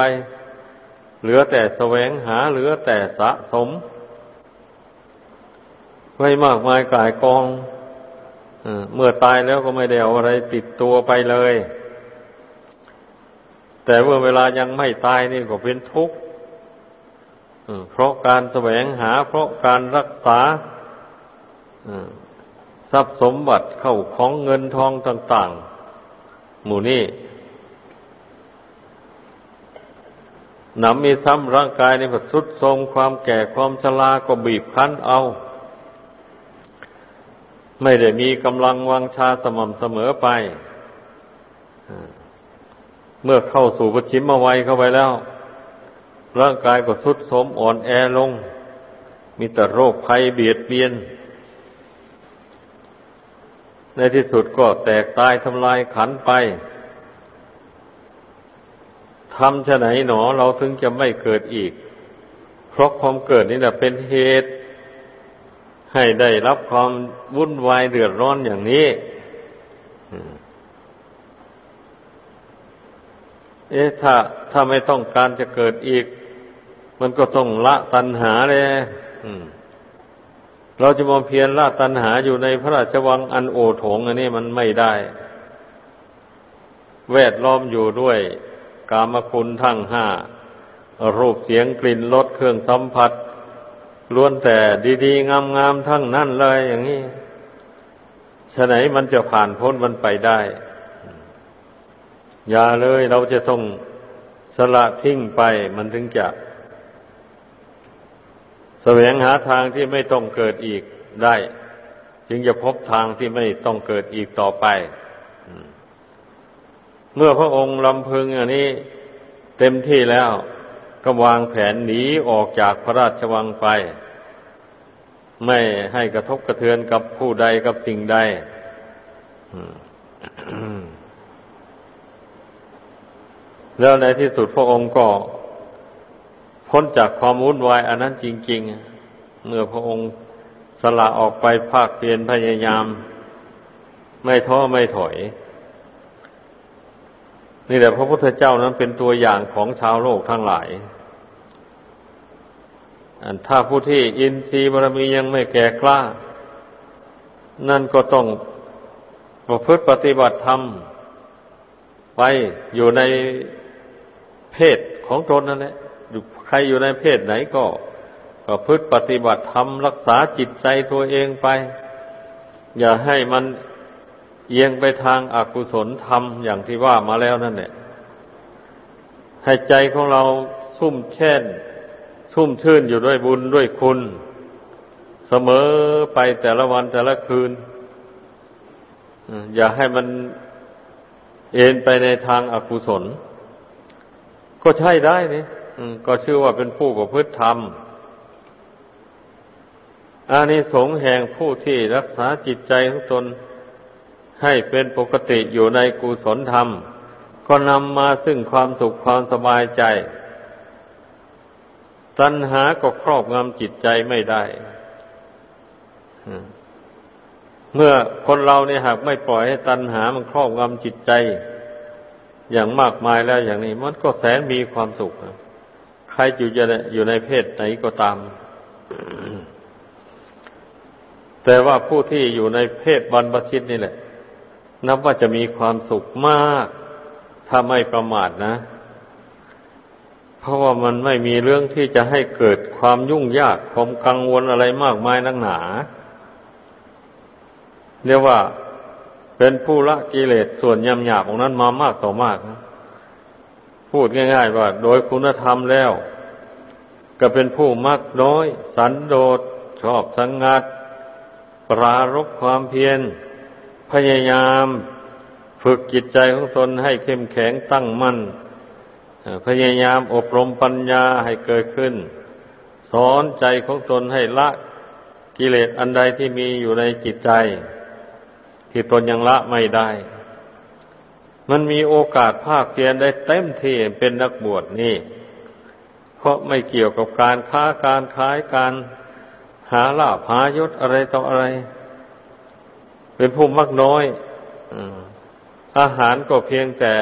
เหลือแต่แสวงหาเหลือแต่สะสม ไว้มากมายกายกอง เมื่อตายแล้วก็ไม่ได้เอาอะไรติดตัวไปเลย แต่เมื่อเวลายังไม่ตายนี่ก็เป็นทุกข์เพราะการแสวงหา เพราะการรักษาทรัพย์สมบัติเข้าของเงินทองต่าง ๆ หมู่นี้หนำมีซ้ำร่างกายในผัดสุดทรงความแก่ความชราก็บีบคั้นเอา ไม่ได้มีกำลังวังชาสม่ำเสมอไป เมื่อเข้าสู่ปชิมวัยเข้าไปแล้ว ร่างกายก็ทุดโทรมอ่อนแอลง มีแต่โรคภัยเบียดเบียน ในที่สุดก็แตกตายทำลายขันไปทำชะไหนหนอเราถึงจะไม่เกิดอีก เพราะความเกิดนี่แหละเป็นเหตุ ให้ได้รับความวุ่นวายเดือดร้อนอย่างนี้เอ๊ะถ้าถ้าไม่ต้องการจะเกิดอีก มันก็ต้องละตัณหาเลยเราจะมาเพียรละตัณหาอยู่ในพระราชวังอันโอโถงอันนี้มันไม่ได้ แวดล้อมอยู่ด้วย กามคุณทั้งห้า รูปเสียงกลิ่นรสเครื่องสัมผัส ล้วนแต่ดีๆ งามๆทั้งนั้นเลยอย่างนี้ฉะไหนมันจะผ่านพ้นมันไปได้ อย่าเลยเราจะต้องสละทิ้งไปมันถึงจะแสวงหาทางที่ไม่ต้องเกิดอีกได้ จึงจะพบทางที่ไม่ต้องเกิดอีกต่อไป เมื่อพระองค์ลำพึงอันนี้ เต็มที่แล้ว ก็วางแผนหนีออกจากพระราชวังไป ไม่ให้กระทบกระเทือนกับผู้ใดกับสิ่งใดแล้วในที่สุดพระองค์ก็ พ้นจากความวุ่นวายอันนั้นจริง ๆ เมื่อพระองค์สละออกไปภาคเพียนพยายาม ไม่ท้อไม่ถอย นี่แหละพระพุทธเจ้านั้นเป็นตัวอย่างของชาวโลกทั้งหลาย ถ้าผู้ที่อินทรีย์บารมียังไม่แก่กล้า นั่นก็ต้องประพฤติปฏิบัติธรรม ไปอยู่ในเพศของตนนั่นแหละใครอยู่ในเพศไหนก็ประพฤติปฏิบัติธรรมรักษาจิตใจตัวเองไป อย่าให้มันเอียงไปทางอากุศลธรรมอย่างที่ว่ามาแล้วนั่นแหละให้ใจของเราซุ่มแช่น ชุ่มชื่นอยู่ด้วยบุญด้วยคุณ เสมอไปแต่ละวันแต่ละคืน อย่าให้มันเอ็นไปในทางอากุศล ก็ใช่ได้นี่ก็ชื่อว่าเป็นผู้ประพฤติธรรมอานิสงส์แห่งผู้ที่รักษาจิตใจของตนให้เป็นปกติอยู่ในกุศลธรรม ก็นำมาซึ่งความสุขความสบายใจ ตัณหาก็ครอบงำจิตใจไม่ได้ เมื่อคนเราเนี่ยหากไม่ปล่อยให้ตัณหามันครอบงำจิตใจ อย่างมากมายแล้วอย่างนี้ มันก็แสนมีความสุข ใครอยู่ในอยู่ในเพศไหนก็ตาม แต่ว่าผู้ที่อยู่ในเพศบรรพชิตนี่แหละ นับว่าจะมีความสุขมาก ถ้าไม่ประมาทนะ เพราะว่ามันไม่มีเรื่องที่จะให้เกิดความยุ่งยากความกังวลอะไรมากมายนักหนา เรียกว่าเป็นผู้ละกิเลสส่วนยำหยาบของนั้นมามากต่อมากนะพูดง่าย ๆ ว่า โดยคุณธรรมแล้ว ก็เป็นผู้มักน้อย สันโดษชอบสังงัด ปรารบความเพียร พยายาม ฝึกจิตใจของตนให้เข้มแข็งตั้งมั่น พยายามอบรมปัญญาให้เกิดขึ้น สอนใจของตนให้ละกิเลสอันใดที่มีอยู่ในจิตใจ ที่ตนยังละไม่ได้ มันมีโอกาสภาคเพียรได้เต็มที่เป็นนักบวชนี่ เพราะไม่เกี่ยวกับการค้าการขายการหาลาภหายศอะไรต่ออะไร เป็นผู้มักน้อยอาหารก็เพียงแต่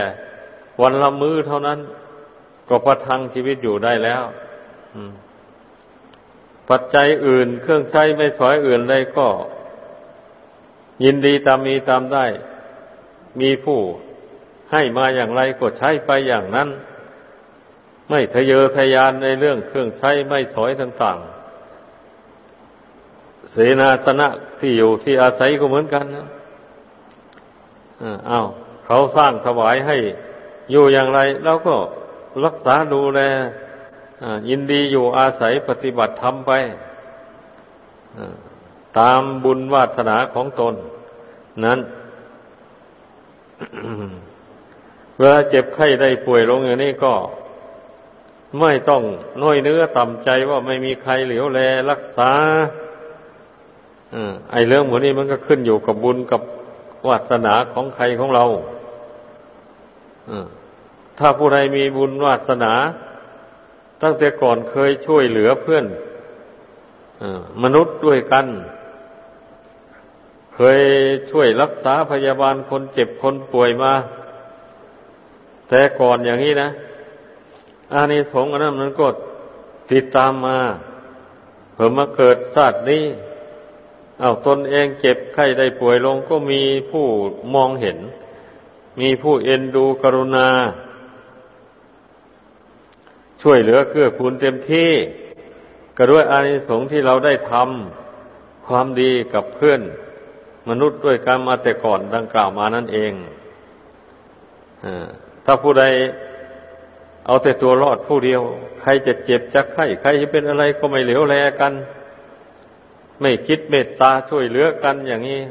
วันละมื้อเท่านั้น ก็ประทังชีวิตอยู่ได้แล้วปัจจัยอื่นเครื่องใช้ไม่สอยอื่นใดก็ ยินดีตามมีตามได้ มีผู้ให้มาอย่างไรก็ใช้ไปอย่างนั้น ไม่ทะเยอทะยานในเรื่องเครื่องใช้ไม่สอยต่างๆ เสนาสนะที่อยู่ที่อาศัยก็เหมือนกันนะอ้าวเขาสร้างถวายให้อยู่อย่างไร แล้วก็ รักษาดูแลยินดีอยู่อาศัยปฏิบัติธรรมไปตามบุญวาสนาของตน นั้นเวลาเจ็บไข้ได้ป่วยลงอย่างนี้ก็ ไม่ต้องน้อยเนื้อต่ำใจว่าไม่มีใครเหลียวแลรักษาไอ้เรื่องหมดนี้มันก็ขึ้นอยู่กับบุญกับวาสนาของใครของเรา ถ้าผู้ใดมีบุญวาสนา ตั้งแต่ก่อนเคยช่วยเหลือเพื่อนมนุษย์ด้วยกัน เคยช่วยรักษาพยาบาลคนเจ็บคนป่วยมา แต่ก่อนอย่างนี้นะอานิสงส์อันนั้นมันก็ติดตามมาเพิ่มมาเกิดศาสตร์นี้เอาตนเองเจ็บไข้ได้ป่วยลงก็มีผู้มองเห็น มีผู้เอ็นดูกรุณา ช่วยเหลือเกื้อกูลเต็มที่ ก็ด้วยอานิสงส์ที่เราได้ทำความดีกับเพื่อน มนุษย์ด้วยการมาแต่ก่อนดังกล่าวมานั่นเองถ้าผู้ใดเอาแต่ตัวรอดผู้เดียว ใครจะเจ็บจะไข้ใครจะเป็นอะไรก็ไม่เหลียวแลกัน ไม่คิดเมตตาช่วยเหลือกันอย่างนี้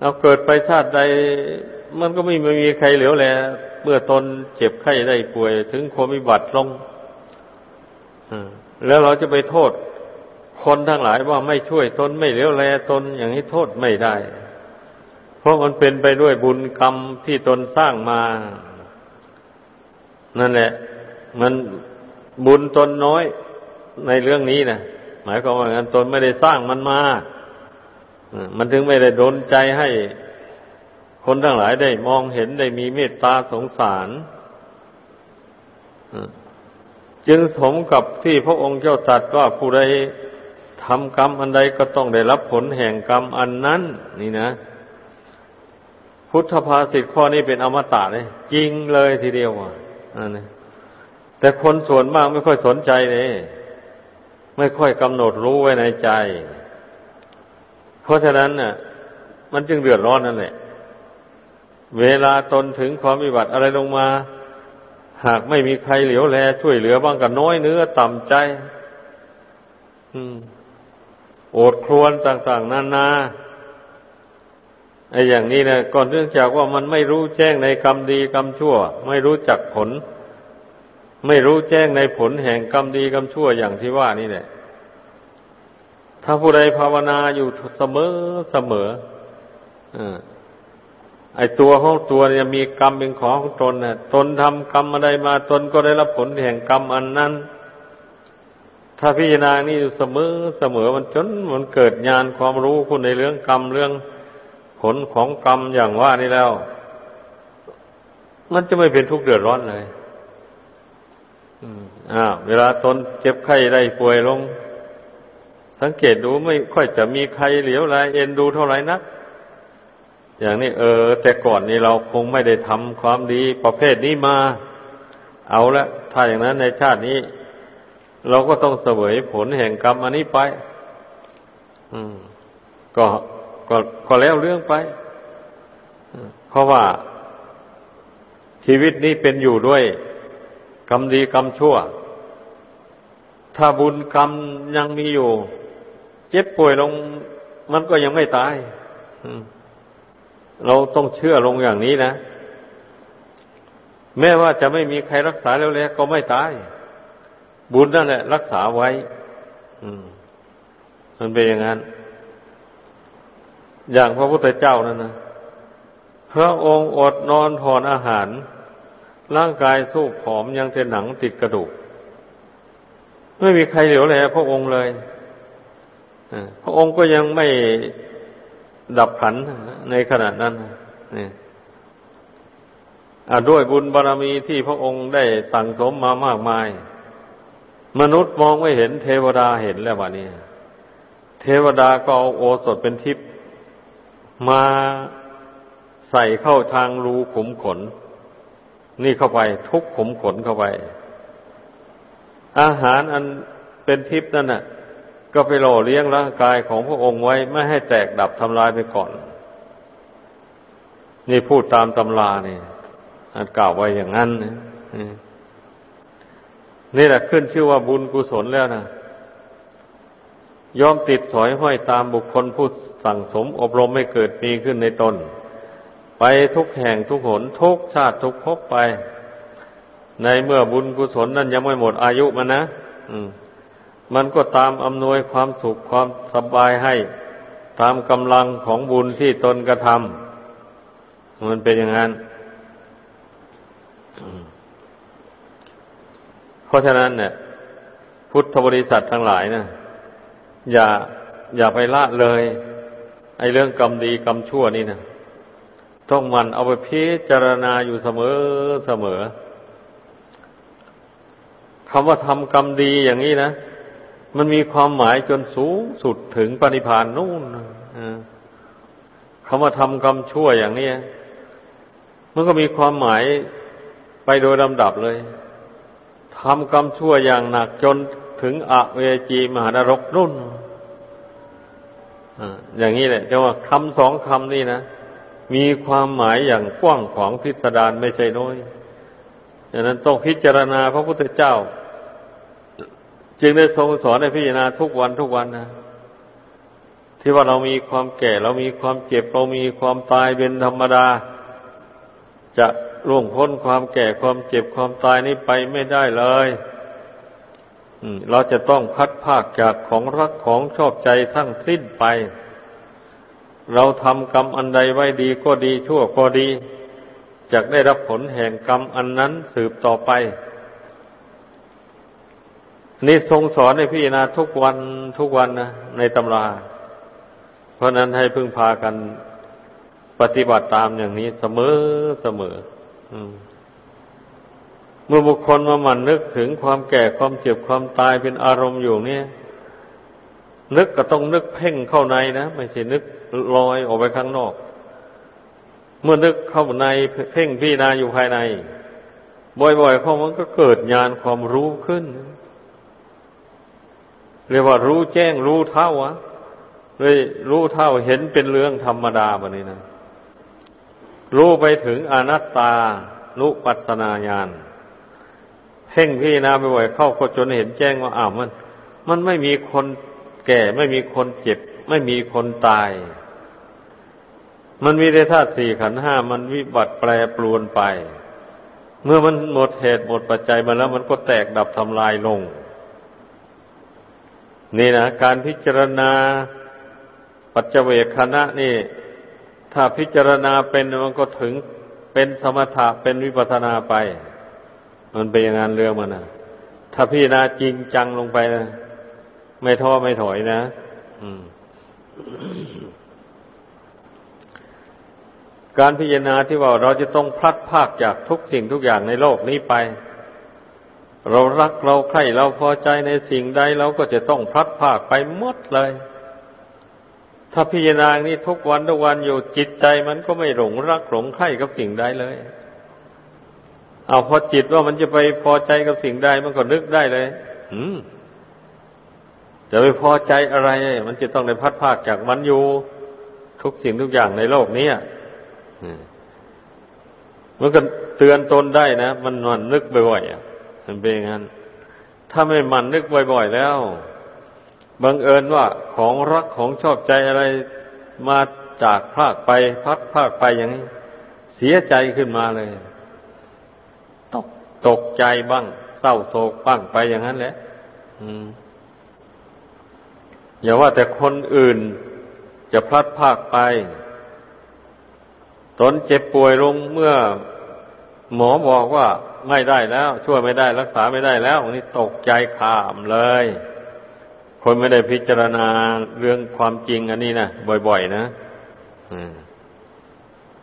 เอาเกิดไปชาติใด มันก็ไม่มีใครเหลียวแล เมื่อตนเจ็บไข้ได้ป่วยถึงความวิบัติลงแล้วเราจะไปโทษคนทั้งหลายว่าไม่ช่วยตนไม่เลี้ยวแลตนอย่างนี้โทษไม่ได้ เพราะมันเป็นไปด้วยบุญกรรมที่ตนสร้างมา นั่นแหละ มันบุญตนน้อยในเรื่องนี้นะหมายความว่าตนไม่ได้สร้างมันมา มันถึงไม่ได้โดนใจให้ คนทั้งหลายได้มองเห็นได้มีเมตตาสงสาร จึงสมกับที่พระองค์เจ้าตรัสว่าผู้ใดทำกรรมอันใดก็ต้องได้รับผลแห่งกรรมอันนั้น นี่นะ พุทธภาษิตข้อนี้เป็นอมตะเลยจริงเลยทีเดียวอะนี่แต่คนส่วนมากไม่ค่อยสนใจเลยไม่ค่อยกำหนดรู้ไว้ในใจ เพราะฉะนั้นน่ะ มันจึงเดือดร้อนนั่นแหละ เวลาตนถึงความวิบัติอะไรลงมา หากไม่มีใครเหลียวแล ช่วยเหลือบ้างก็น้อยเนื้อต่ำใจโอดครวนต่างๆนานาไอ้อย่างนี้นะก่อนเนื่องจากว่ามันไม่รู้แจ้งในกรรมดีกรรมชั่ว ไม่รู้จักผล ไม่รู้แจ้งในผลแห่งกรรมดีกรรมชั่วอย่างที่ว่านี่แหละถ้าผู้ใดภาวนาอยู่เสมอเสมอ ไอตัวของตัวเนี่ยมีกรรมเป็นของตนน่ะ ตนทำกรรมอะไรมาตนก็ได้รับผลแห่งกรรมอันนั้น ถ้าพิจารณานี่เสมอเสมอมันจนมันเกิดญาณความรู้คุณในเรื่องกรรมเรื่องผลของกรรมอย่างว่านี่แล้ว มันจะไม่เป็นทุกข์เดือดร้อนเลยอ่า เวลาตนเจ็บไข้ได้ป่วยลง สังเกตดูไม่ค่อยจะมีใครเหลียวแลเอ็นดูเท่าไหร่นัก อย่างนี้เออ แต่ก่อนนี้เราคงไม่ได้ทำความดีประเภทนี้มา เอาละถ้าอย่างนั้นในชาตินี้ เราก็ต้องเสวยผลแห่งกรรมอันนี้ไป อืม ก็ก็ก็แล้วเรื่องไป เพราะว่าชีวิตนี้เป็นอยู่ด้วยกรรมดีกรรมชั่ว ถ้าบุญกรรมยังมีอยู่ เจ็บป่วยลง มันก็ยังไม่ตาย อืม เราต้องเชื่อลงอย่างนี้นะ แม้ว่าจะไม่มีใครรักษาแล้วๆก็ไม่ตาย บุญนั่นแหละ รักษาไว้ อืม มันเป็นอย่างนั้น อย่างพระพุทธเจ้านั่นนะพระองค์อดนอนผ่อนอาหาร ร่างกายสู้ผอมยังจะหนังติดกระดูก ไม่มีใครเหลียวแลพระองค์เลยพระองค์ก็ยังไม่ ดับขันในขณะนั้นนี่ด้วยบุญบารรมีที่พระองค์ได้สั่งสมมามากมาย มนุษย์มองไม่เห็นเทวดาเห็นแล้ววะนี่เทวดาก็เอาโอสถเป็นทิพย์มาใส่เข้าทางรูขุมขน นี่เข้าไปทุกขุมขนเข้าไป อาหารอันเป็นทิพย์นั่นน่ะ ก็ไปหล่อเลี้ยงร่างกายของพระองค์ไว้ไม่ให้แตกดับทำลายไปก่อน นี่พูดตามตำรานี่อันกล่าวไว้อย่างนั้นนี่แหละขึ้นชื่อว่าบุญกุศลแล้วนะยอมติดสอยห้อยตามบุคคลผู้สั่งสมอบรมให้เกิดมีขึ้นในตน ไปทุกแห่งทุกหนทุกชาติทุกภพไป ในเมื่อบุญกุศลนั้นยังไม่หมดอายุมันนะมั มันก็ตามอำนวยความสุขความสบายให้ ตามกำลังของบุญที่ตนกระทำมันเป็นอย่างนั้น เพราะฉะนั้นเนี่ย พุทธบริษัททั้งหลายนะอย่าอย่าไปละเลย ไอ้เรื่องกรรมดีกรรมชั่วนี่นะต้องมันเอาไปพิจารณาอยู่เสมอเสมอคำว่าทำกรรมดีอย่างนี้นะ มันมีความหมายจนสูงสุดถึงปณิพานนู่นคำว่าทำกรรมชั่วอย่างนี้มันก็มีความหมายไปโดยลำดับเลยทำกรรมชั่วอย่างหนักจนถึงอเวจีมหานรกนุ่นอย่างนี้แหละแต่ว่าคำสองคำนี่นะมีความหมายอย่างกว้างขวางพิสดารไม่ใช่น้อยดังนั้นต้องพิจารณาพระพุทธเจ้า จึงได้ทรงสอนให้พิจารณาทุกวันทุกวันนะที่ว่าเรามีความแก่เรามีความเจ็บเรามีความตายเป็นธรรมดา จะล่วงพ้นความแก่ความเจ็บความตายนี้ไปไม่ได้เลยเราจะต้องพัดภาคจากของรักของชอบใจทั้งสิ้นไป เราทำกรรมอันใดไว้ดีก็ดีชั่วก็ดีจะได้รับผลแห่งกรรมอันนั้นสืบต่อไป นี่ทรงสอนให้พี่นาทุกวันทุกวันนะในตำรา เพราะนั้นให้พึ่งพากันปฏิบัติตามอย่างนี้เสมอเสมออมเมื่อบุคคลมาหมั่นนึกถึงความแก่ความเจ็บความตายเป็นอารมณ์อยู่เนี่ย นึกก็ต้องนึกเพ่งเข้าในนะไม่ใช่นึกลอยออกไปข้างนอก เมื่อนึกเข้าในเพ่งพี่นาอยู่ภายใน บ่อยๆเข้ามันก็เกิดญาณความรู้ขึ้น เรียกว่ารู้แจ้งรู้เท่าวะเลยรู้เท่าเห็นเป็นเรื่องธรรมดาแบบนี้นะรู้ไปถึงอนัตตานุปัสสนาญาณเพ่งพี่นาไปบ่อยเข้าก็จนเห็นแจ้งว่าอ้าวมัน มันไม่มีคนแก่ไม่มีคนเจ็บ ไม่มีคนตาย มันมีแต่ธาตุสี่ขันห้ามันวิบัติแปรปรวนไป เมื่อมันหมดเหตุหมดปัจจัยมาแล้วมันก็แตกดับทำลายลง นี่นะการพิจารณาปัจเจเวคณะนี่ ถ้าพิจารณาเป็นมันก็ถึงเป็นสมถะเป็นวิปัสนาไป มันเป็นอย่างนั้นเรื่องมันนะถ้าพี่นาจริงจังลงไปนะไม่ท้อไม่ถอยนะการพิจารณาที่ว่าเราจะต้องพลัดพากจากทุกสิ่งทุกอย่างในโลกนี้ไป เรารักเราใคร่เราพอใจในสิ่งใดเราก็จะต้องพลัดพากไปหมดเลย ถ้าพิจารณานี้ทุกวันทุกวันอยู่จิตใจมันก็ไม่หลงรักหลงใคร่กับสิ่งใดเลย เอาพอจิตว่ามันจะไปพอใจกับสิ่งใดมันก็นึกได้เลย อืมจะไปพอใจอะไร มันจะต้องได้พัดภาคจากมันอยู่ทุกสิ่งทุกอย่างในโลกนี้มันก็เตือนตนได้นะ มันมันนึกบ่อยๆ มันเป็นอย่างนั้น ถ้าไม่มันนึกบ่อย ๆ แล้ว บังเอิญว่าของรักของชอบใจอะไรมาจากภาคไปพัดภาคไปอย่างนี้เสียใจขึ้นมาเลย ตกใจบ้าง เศร้าโศกบ้างไปอย่างนั้นแหละอย่าว่าแต่คนอื่นจะพลัดพากไป ตนเจ็บป่วยลงเมื่อ หมอบอกว่าไม่ได้แล้ว ช่วยไม่ได้รักษาไม่ได้แล้วนี่ตกใจขามเลย คนไม่ได้พิจารณาเรื่องความจริงอันนี้นะบ่อยๆนะ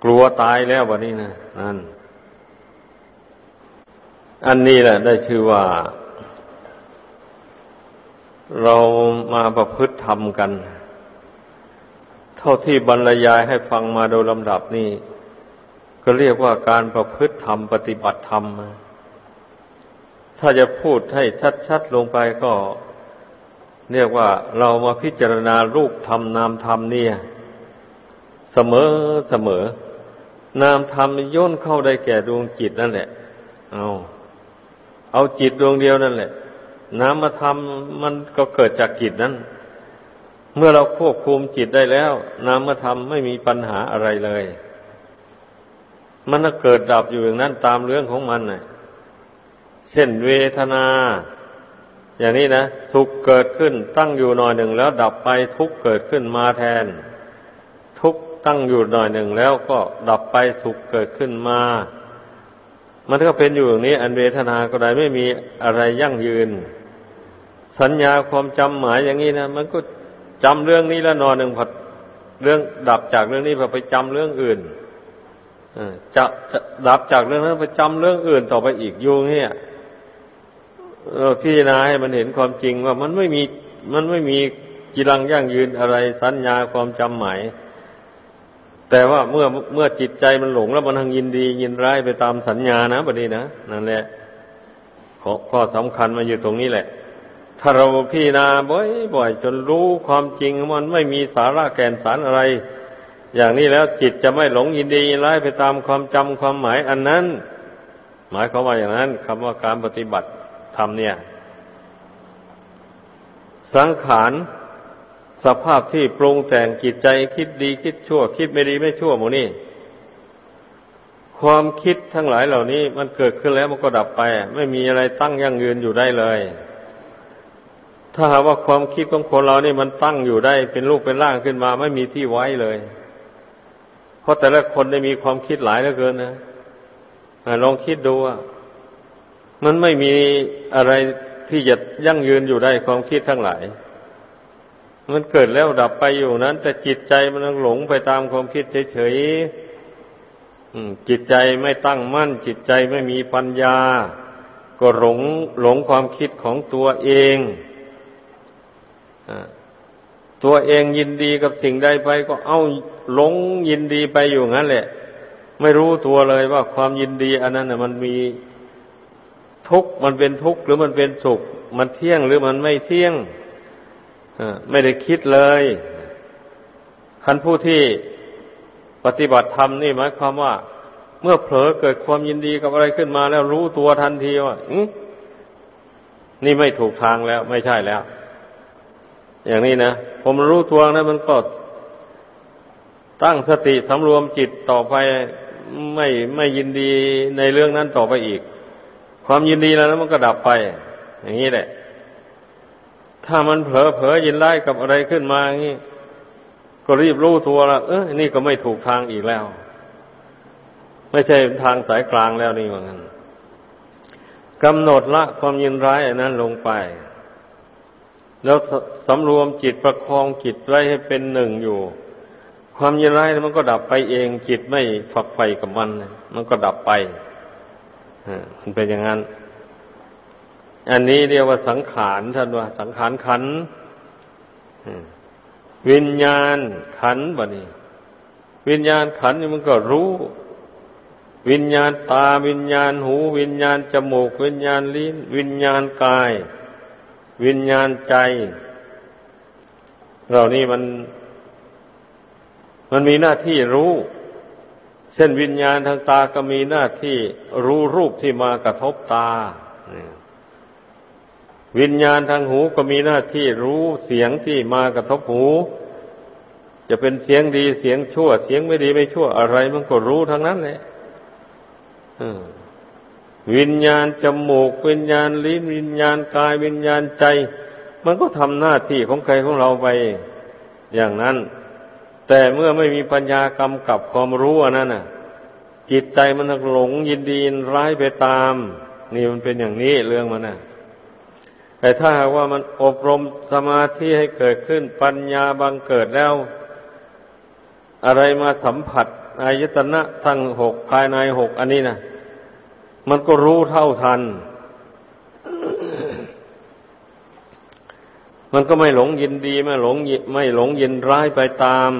กลัวตายแล้ววันนี้นะนั่นอันนี้แหละ ได้ชื่อว่า เรามาประพฤติธรรมกัน เท่าที่บรรยายให้ฟังมาโดยลำดับนี่ ก็เรียกว่าการประพฤติธรรมปฏิบัติธรรม ถ้าจะพูดให้ชัดๆลงไปก็ เรียกว่าเรามาพิจารณารูปธรรมนามธรรมเนี่ย เสมอเสมอ นามธรรมย่นเข้าได้แก่ดวงจิตนั่นแหละ เอาเอาจิตดวงเดียวนั่นแหละนามธรรมมันก็เกิดจากจิตนั้น เมื่อเราควบคุมจิตได้แล้ว นามธรรมไม่มีปัญหาอะไรเลย มันก็เกิดดับอยู่อย่างนั้นตามเรื่องของมันน่ะเช่นเวทนา อย่างนี้นะสุขเกิดขึ้นตั้งอยู่หน่อยหนึ่งแล้วดับไปทุกเกิดขึ้นมาแทน ทุกตั้งอยู่หน่อยหนึ่งแล้วก็ดับไปสุขเกิดขึ้นมา มันก็เป็นอยู่อย่างนี้ อันเวทนาก็ได้ไม่มีอะไรยั่งยืน สัญญาความจำหมายอย่างนี้นะมันก็จำเรื่องนี้แล้วนอนหนึ่งพอเรื่องดับจากเรื่องนี้พอไปจำเรื่องอื่น จะดับจากเรื่องนั้นไปจำเรื่องอื่นต่อไปอีกอยู่เนี่ยพี่นาให้มันเห็นความจริงว่ามันไม่มีมันไม่มีกิรังยั่งยืนอะไรสัญญาความจำหมายแต่ว่าเมื่อเมื่อจิตใจมันหลงแล้วมันทังยินดี ยินร้ายไปตามสัญญานะบัดนี้นะนั่นแหละข้อสำคัญมาอยู่ตรงนี้แหละ ถ้าเราพี่นาบ่อยๆจนรู้ความจริงมันไม่มีสาระแก่นสารอะไร อย่างนี้แล้วจิตจะไม่หลงยินดียินร้ายไปตามความจำความหมายอันนั้น หมายความว่าอย่างนั้นคำว่าการปฏิบัติธรรมเนี่ย สังขารสภาพที่ปรุงแต่งจิตใจคิดดีคิดชั่ว คิดไม่ดีไม่ชั่วหมูนี่ความคิดทั้งหลายเหล่านี้มันเกิดขึ้นแล้วมันก็ดับไป ไม่มีอะไรตั้งยั่งยืนอยู่ได้เลย ถ้าหากว่าความคิดของคนเรานี่มันตั้งอยู่ได้ เป็นรูปเป็นร่างขึ้นมา ไม่มีที่ไว้เลย ราะแต่ละคนได้มีความคิดหลายเหลือเกินนะลองคิดดูว่ามันไม่มีอะไรที่จะยั่งยืนอยู่ได้ความคิดทั้งหลาย มันเกิดแล้วดับไปอยู่นั้น แต่จิตใจมันหลงไปตามความคิดเฉยๆจิตใจไม่ตั้งมั่น จิตใจไม่มีปัญญา ก็หลงหลงความคิดของตัวเองตัวเองยินดีกับสิ่งใดไปก็เอา หลงยินดีไปอยู่งั้นแหละ ไม่รู้ตัวเลยว่าความยินดี อันนั้นน่ะมันมีทุกข์มันเป็นทุกข์หรือมันเป็นสุข มันเที่ยงหรือมันไม่เที่ยงไม่ได้คิดเลยคันผู้ที่ปฏิบัติธรรมนี่หมายความว่า เมื่อเผลอเกิดความยินดีกับอะไรขึ้นมา แล้วรู้ตัวทันทีว่านี่ไม่ถูกทางแล้ว ไม่ใช่แล้ว อย่างนี้นะผมรู้ตัวนะมันก็ ตั้งสติสำรวมจิตต่อไปไม่ไม่ยินดีในเรื่องนั้นต่อไปอีก ความยินดีแล้วมันก็ดับไป อย่างนี้แหละ ถ้ามันเผลอเผลอยินไล่กับอะไรขึ้นมาอย่างนี้ก็รีบรู้ตัวละเออนี่ก็ไม่ถูกทางอีกแล้ว ไม่ใช่ทางสายกลางแล้วนี่ว่างั้นกำหนดละความยินร้ายอันนั้นลงไป แล้วสำรวมจิตประคองจิตไว้ให้เป็นหนึ่งอยู่ ความยินร้ายมันก็ดับไปเองจิตไม่ฝักใฝ่กับมัน มันก็ดับไปมันเป็นอย่างนั้น อันนี้เรียกว่าสังขารท่านว่า สังขารขันวิญญาณขันบะนี่วิญญาณขันนี่มันก็รู้ วิญญาณตาวิญญาณหู วิญญาณจมูก วิญญาณลิ้น วิญญาณกาย วิญญาณใจ เหล่านี้มัน มันมีหน้าที่รู้ เช่นวิญญาณทางตาก็มีหน้าที่รู้รูปที่มากระทบตา วิญญาณทางหูก็มีหน้าที่รู้เสียงที่มากระทบหู จะเป็นเสียงดีเสียงชั่ว เสียงไม่ดีไม่ชั่วอะไร มันก็รู้ทั้งนั้นเลยวิญญาณจมูก วิญญาณลิ้นวิญญาณกาย วิญญาณใจ มันก็ทำหน้าที่ของใครของเราไปอย่างนั้น แต่เมื่อไม่มีปัญญากำกับความรู้อันนั้นน่ะ จิตใจมันหลงยินดีร้ายไปตาม นี่มันเป็นอย่างนี้เรื่องมันน่ะแต่ถ้าหากว่ามันอบรมสมาธิให้เกิดขึ้นปัญญาบังเกิดแล้ว อะไรมาสัมผัสอายตนะทั้งหกภายในหกอันนี้นะมันก็รู้เท่าทัน มันก็ไม่หลงยินดีไม่หลงไม่หลงยินร้ายไปตาม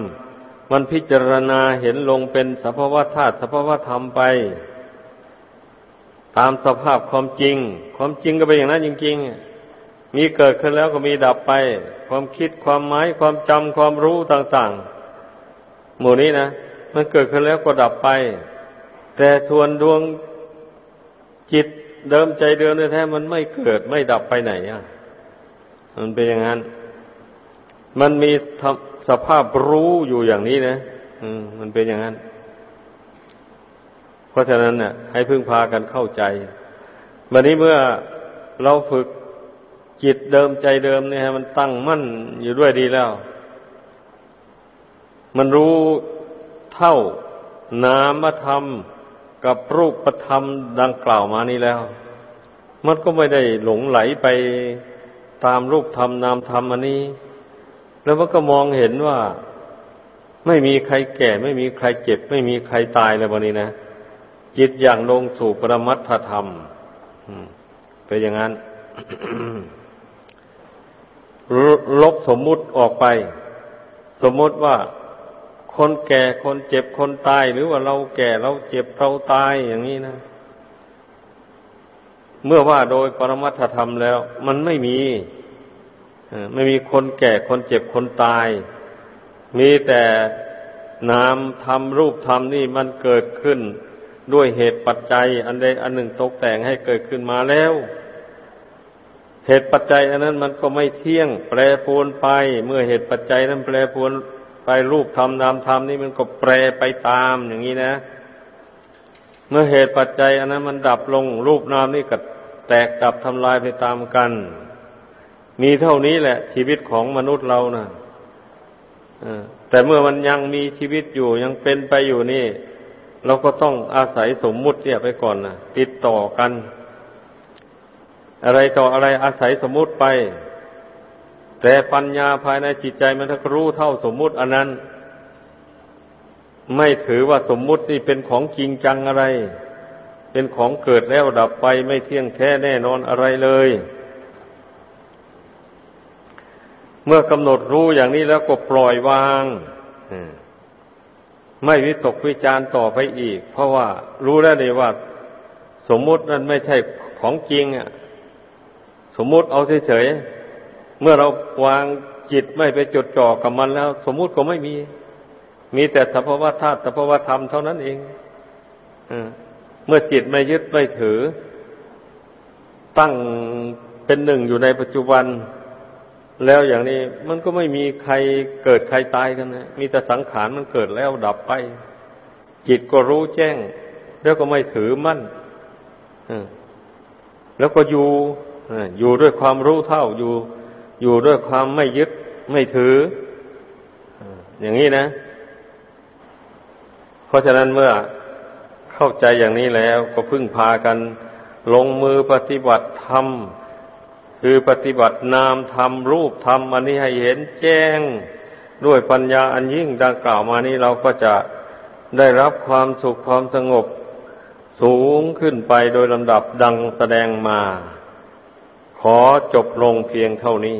มันพิจารณาเห็นลงเป็นสภาวะธาตุสภาวะธรรมไป ตามสภาพความจริง ความจริงก็เป็นอย่างนั้นจริงๆมีเกิดขึ้นแล้วก็มีดับไป ความคิดความหมายความจำความรู้ต่าง ๆ หมู่นี้นะมันเกิดขึ้นแล้วก็ดับไป แต่ส่วนดวงจิตเดิมใจเดิมแท้มันไม่เกิดไม่ดับไปไหนอะ มันเป็นอย่างนั้น มันมีสภาพรู้อยู่อย่างนี้นะอืมมันเป็นอย่างนั้น เพราะฉะนั้นเนี่ยให้พึ่งพากันเข้าใจวันนี้เมื่อเราฝึกจิตเดิมใจเดิมเนี่ยมันตั้งมั่นอยู่ด้วยดีแล้ว มันรู้เท่านามธรรมกับรูปธรรมดังกล่าวมานี้แล้ว มันก็ไม่ได้หลงไหลไป ตามรูปธรรมนามธรรมอันนี้ แล้วมันก็มองเห็นว่า ไม่มีใครแก่ ไม่มีใครเจ็บ ไม่มีใครตายเลยวันนี้นะจิตอย่างลงสู่ปรมัตถธรรมเป็นอย่างนั้นลบสมมุติออกไป สมมติว่าคนแก่คนเจ็บคนตาย หรือว่าเราแก่เราเจ็บเราตายอย่างนี้นะ เมื่อว่าโดยปรมัตถธรรมแล้ว มันไม่มีไม่มีคนแก่คนเจ็บคนตาย มีแต่นามธรรมรูปธรรมนี่มันเกิดขึ้น ด้วยเหตุปัจจัย อันใดอันหนึ่งตกแต่งให้เกิดขึ้นมาแล้ว เหตุปัจจัย อันนั้นมันก็ไม่เที่ยง แปรปรวนไป เมื่อเหตุปัจจัยนั้นแปรปรวนไปรูปธรรมนามธรรมนี่มันก็แปรไปตามอย่างนี้นะ เมื่อเหตุปัจจัย อันนั้นมันดับลงรูปนามนี่ก็ แตกดับทำลายไปตามกัน มีเท่านี้แหละ ชีวิตของมนุษย์เรานะแต่เมื่อมันยังมีชีวิตอยู่ยังเป็นไปอยู่นี่ เราก็ต้องอาศัยสมมุติเนี่ยไปก่อนนะติดต่อกัน อะไรต่ออะไรอาศัยสมมุติไป แต่ปัญญาภายในจิตใจมันถ้ารู้เท่าสมมุติอันนั้น ไม่ถือว่าสมมุตินี่เป็นของจริงจังอะไร เป็นของเกิดแล้วดับไปไม่เที่ยงแท้แน่นอนอะไรเลย เมื่อกำหนดรู้อย่างนี้แล้วก็ปล่อยวางไม่วิตกวิจารต่อไปอีก เพราะว่ารู้แล้วเลยว่า สมมุตินั้นไม่ใช่ของจริงอะ สมมุติเอาเฉยๆเมื่อเราวางจิตไม่ไปจดจ่อกับมันแล้ว สมมุติก็ไม่มี มีแต่สภาวะธาตุสภาวะธรรมเท่านั้นเอง เมื่อจิตไม่ยึดไม่ถือ ตั้งเป็นหนึ่งอยู่ในปัจจุบัน แล้วอย่างนี้มันก็ไม่มีใครเกิดใครตายกันนะมีแต่สังขารมันเกิดแล้วดับไป จิตก็รู้แจ้ง แล้วก็ไม่ถือมั่นแล้วก็อยู่อยู่ด้วยความรู้เท่าอยู่ อยู่ด้วยความไม่ยึดไม่ถือ อย่างนี้นะ เพราะฉะนั้นเมื่อ เข้าใจอย่างนี้แล้วก็พึ่งพากัน ลงมือปฏิบัติธรรม คือปฏิบัตินามธรรมรูปธรรมอันนี้ให้เห็นแจ้ง ด้วยปัญญาอันยิ่งดังกล่าวมานี้เราก็จะได้รับความสุขความสงบ สูงขึ้นไปโดยลำดับดังแสดงมา ขอจบลงเพียงเท่านี้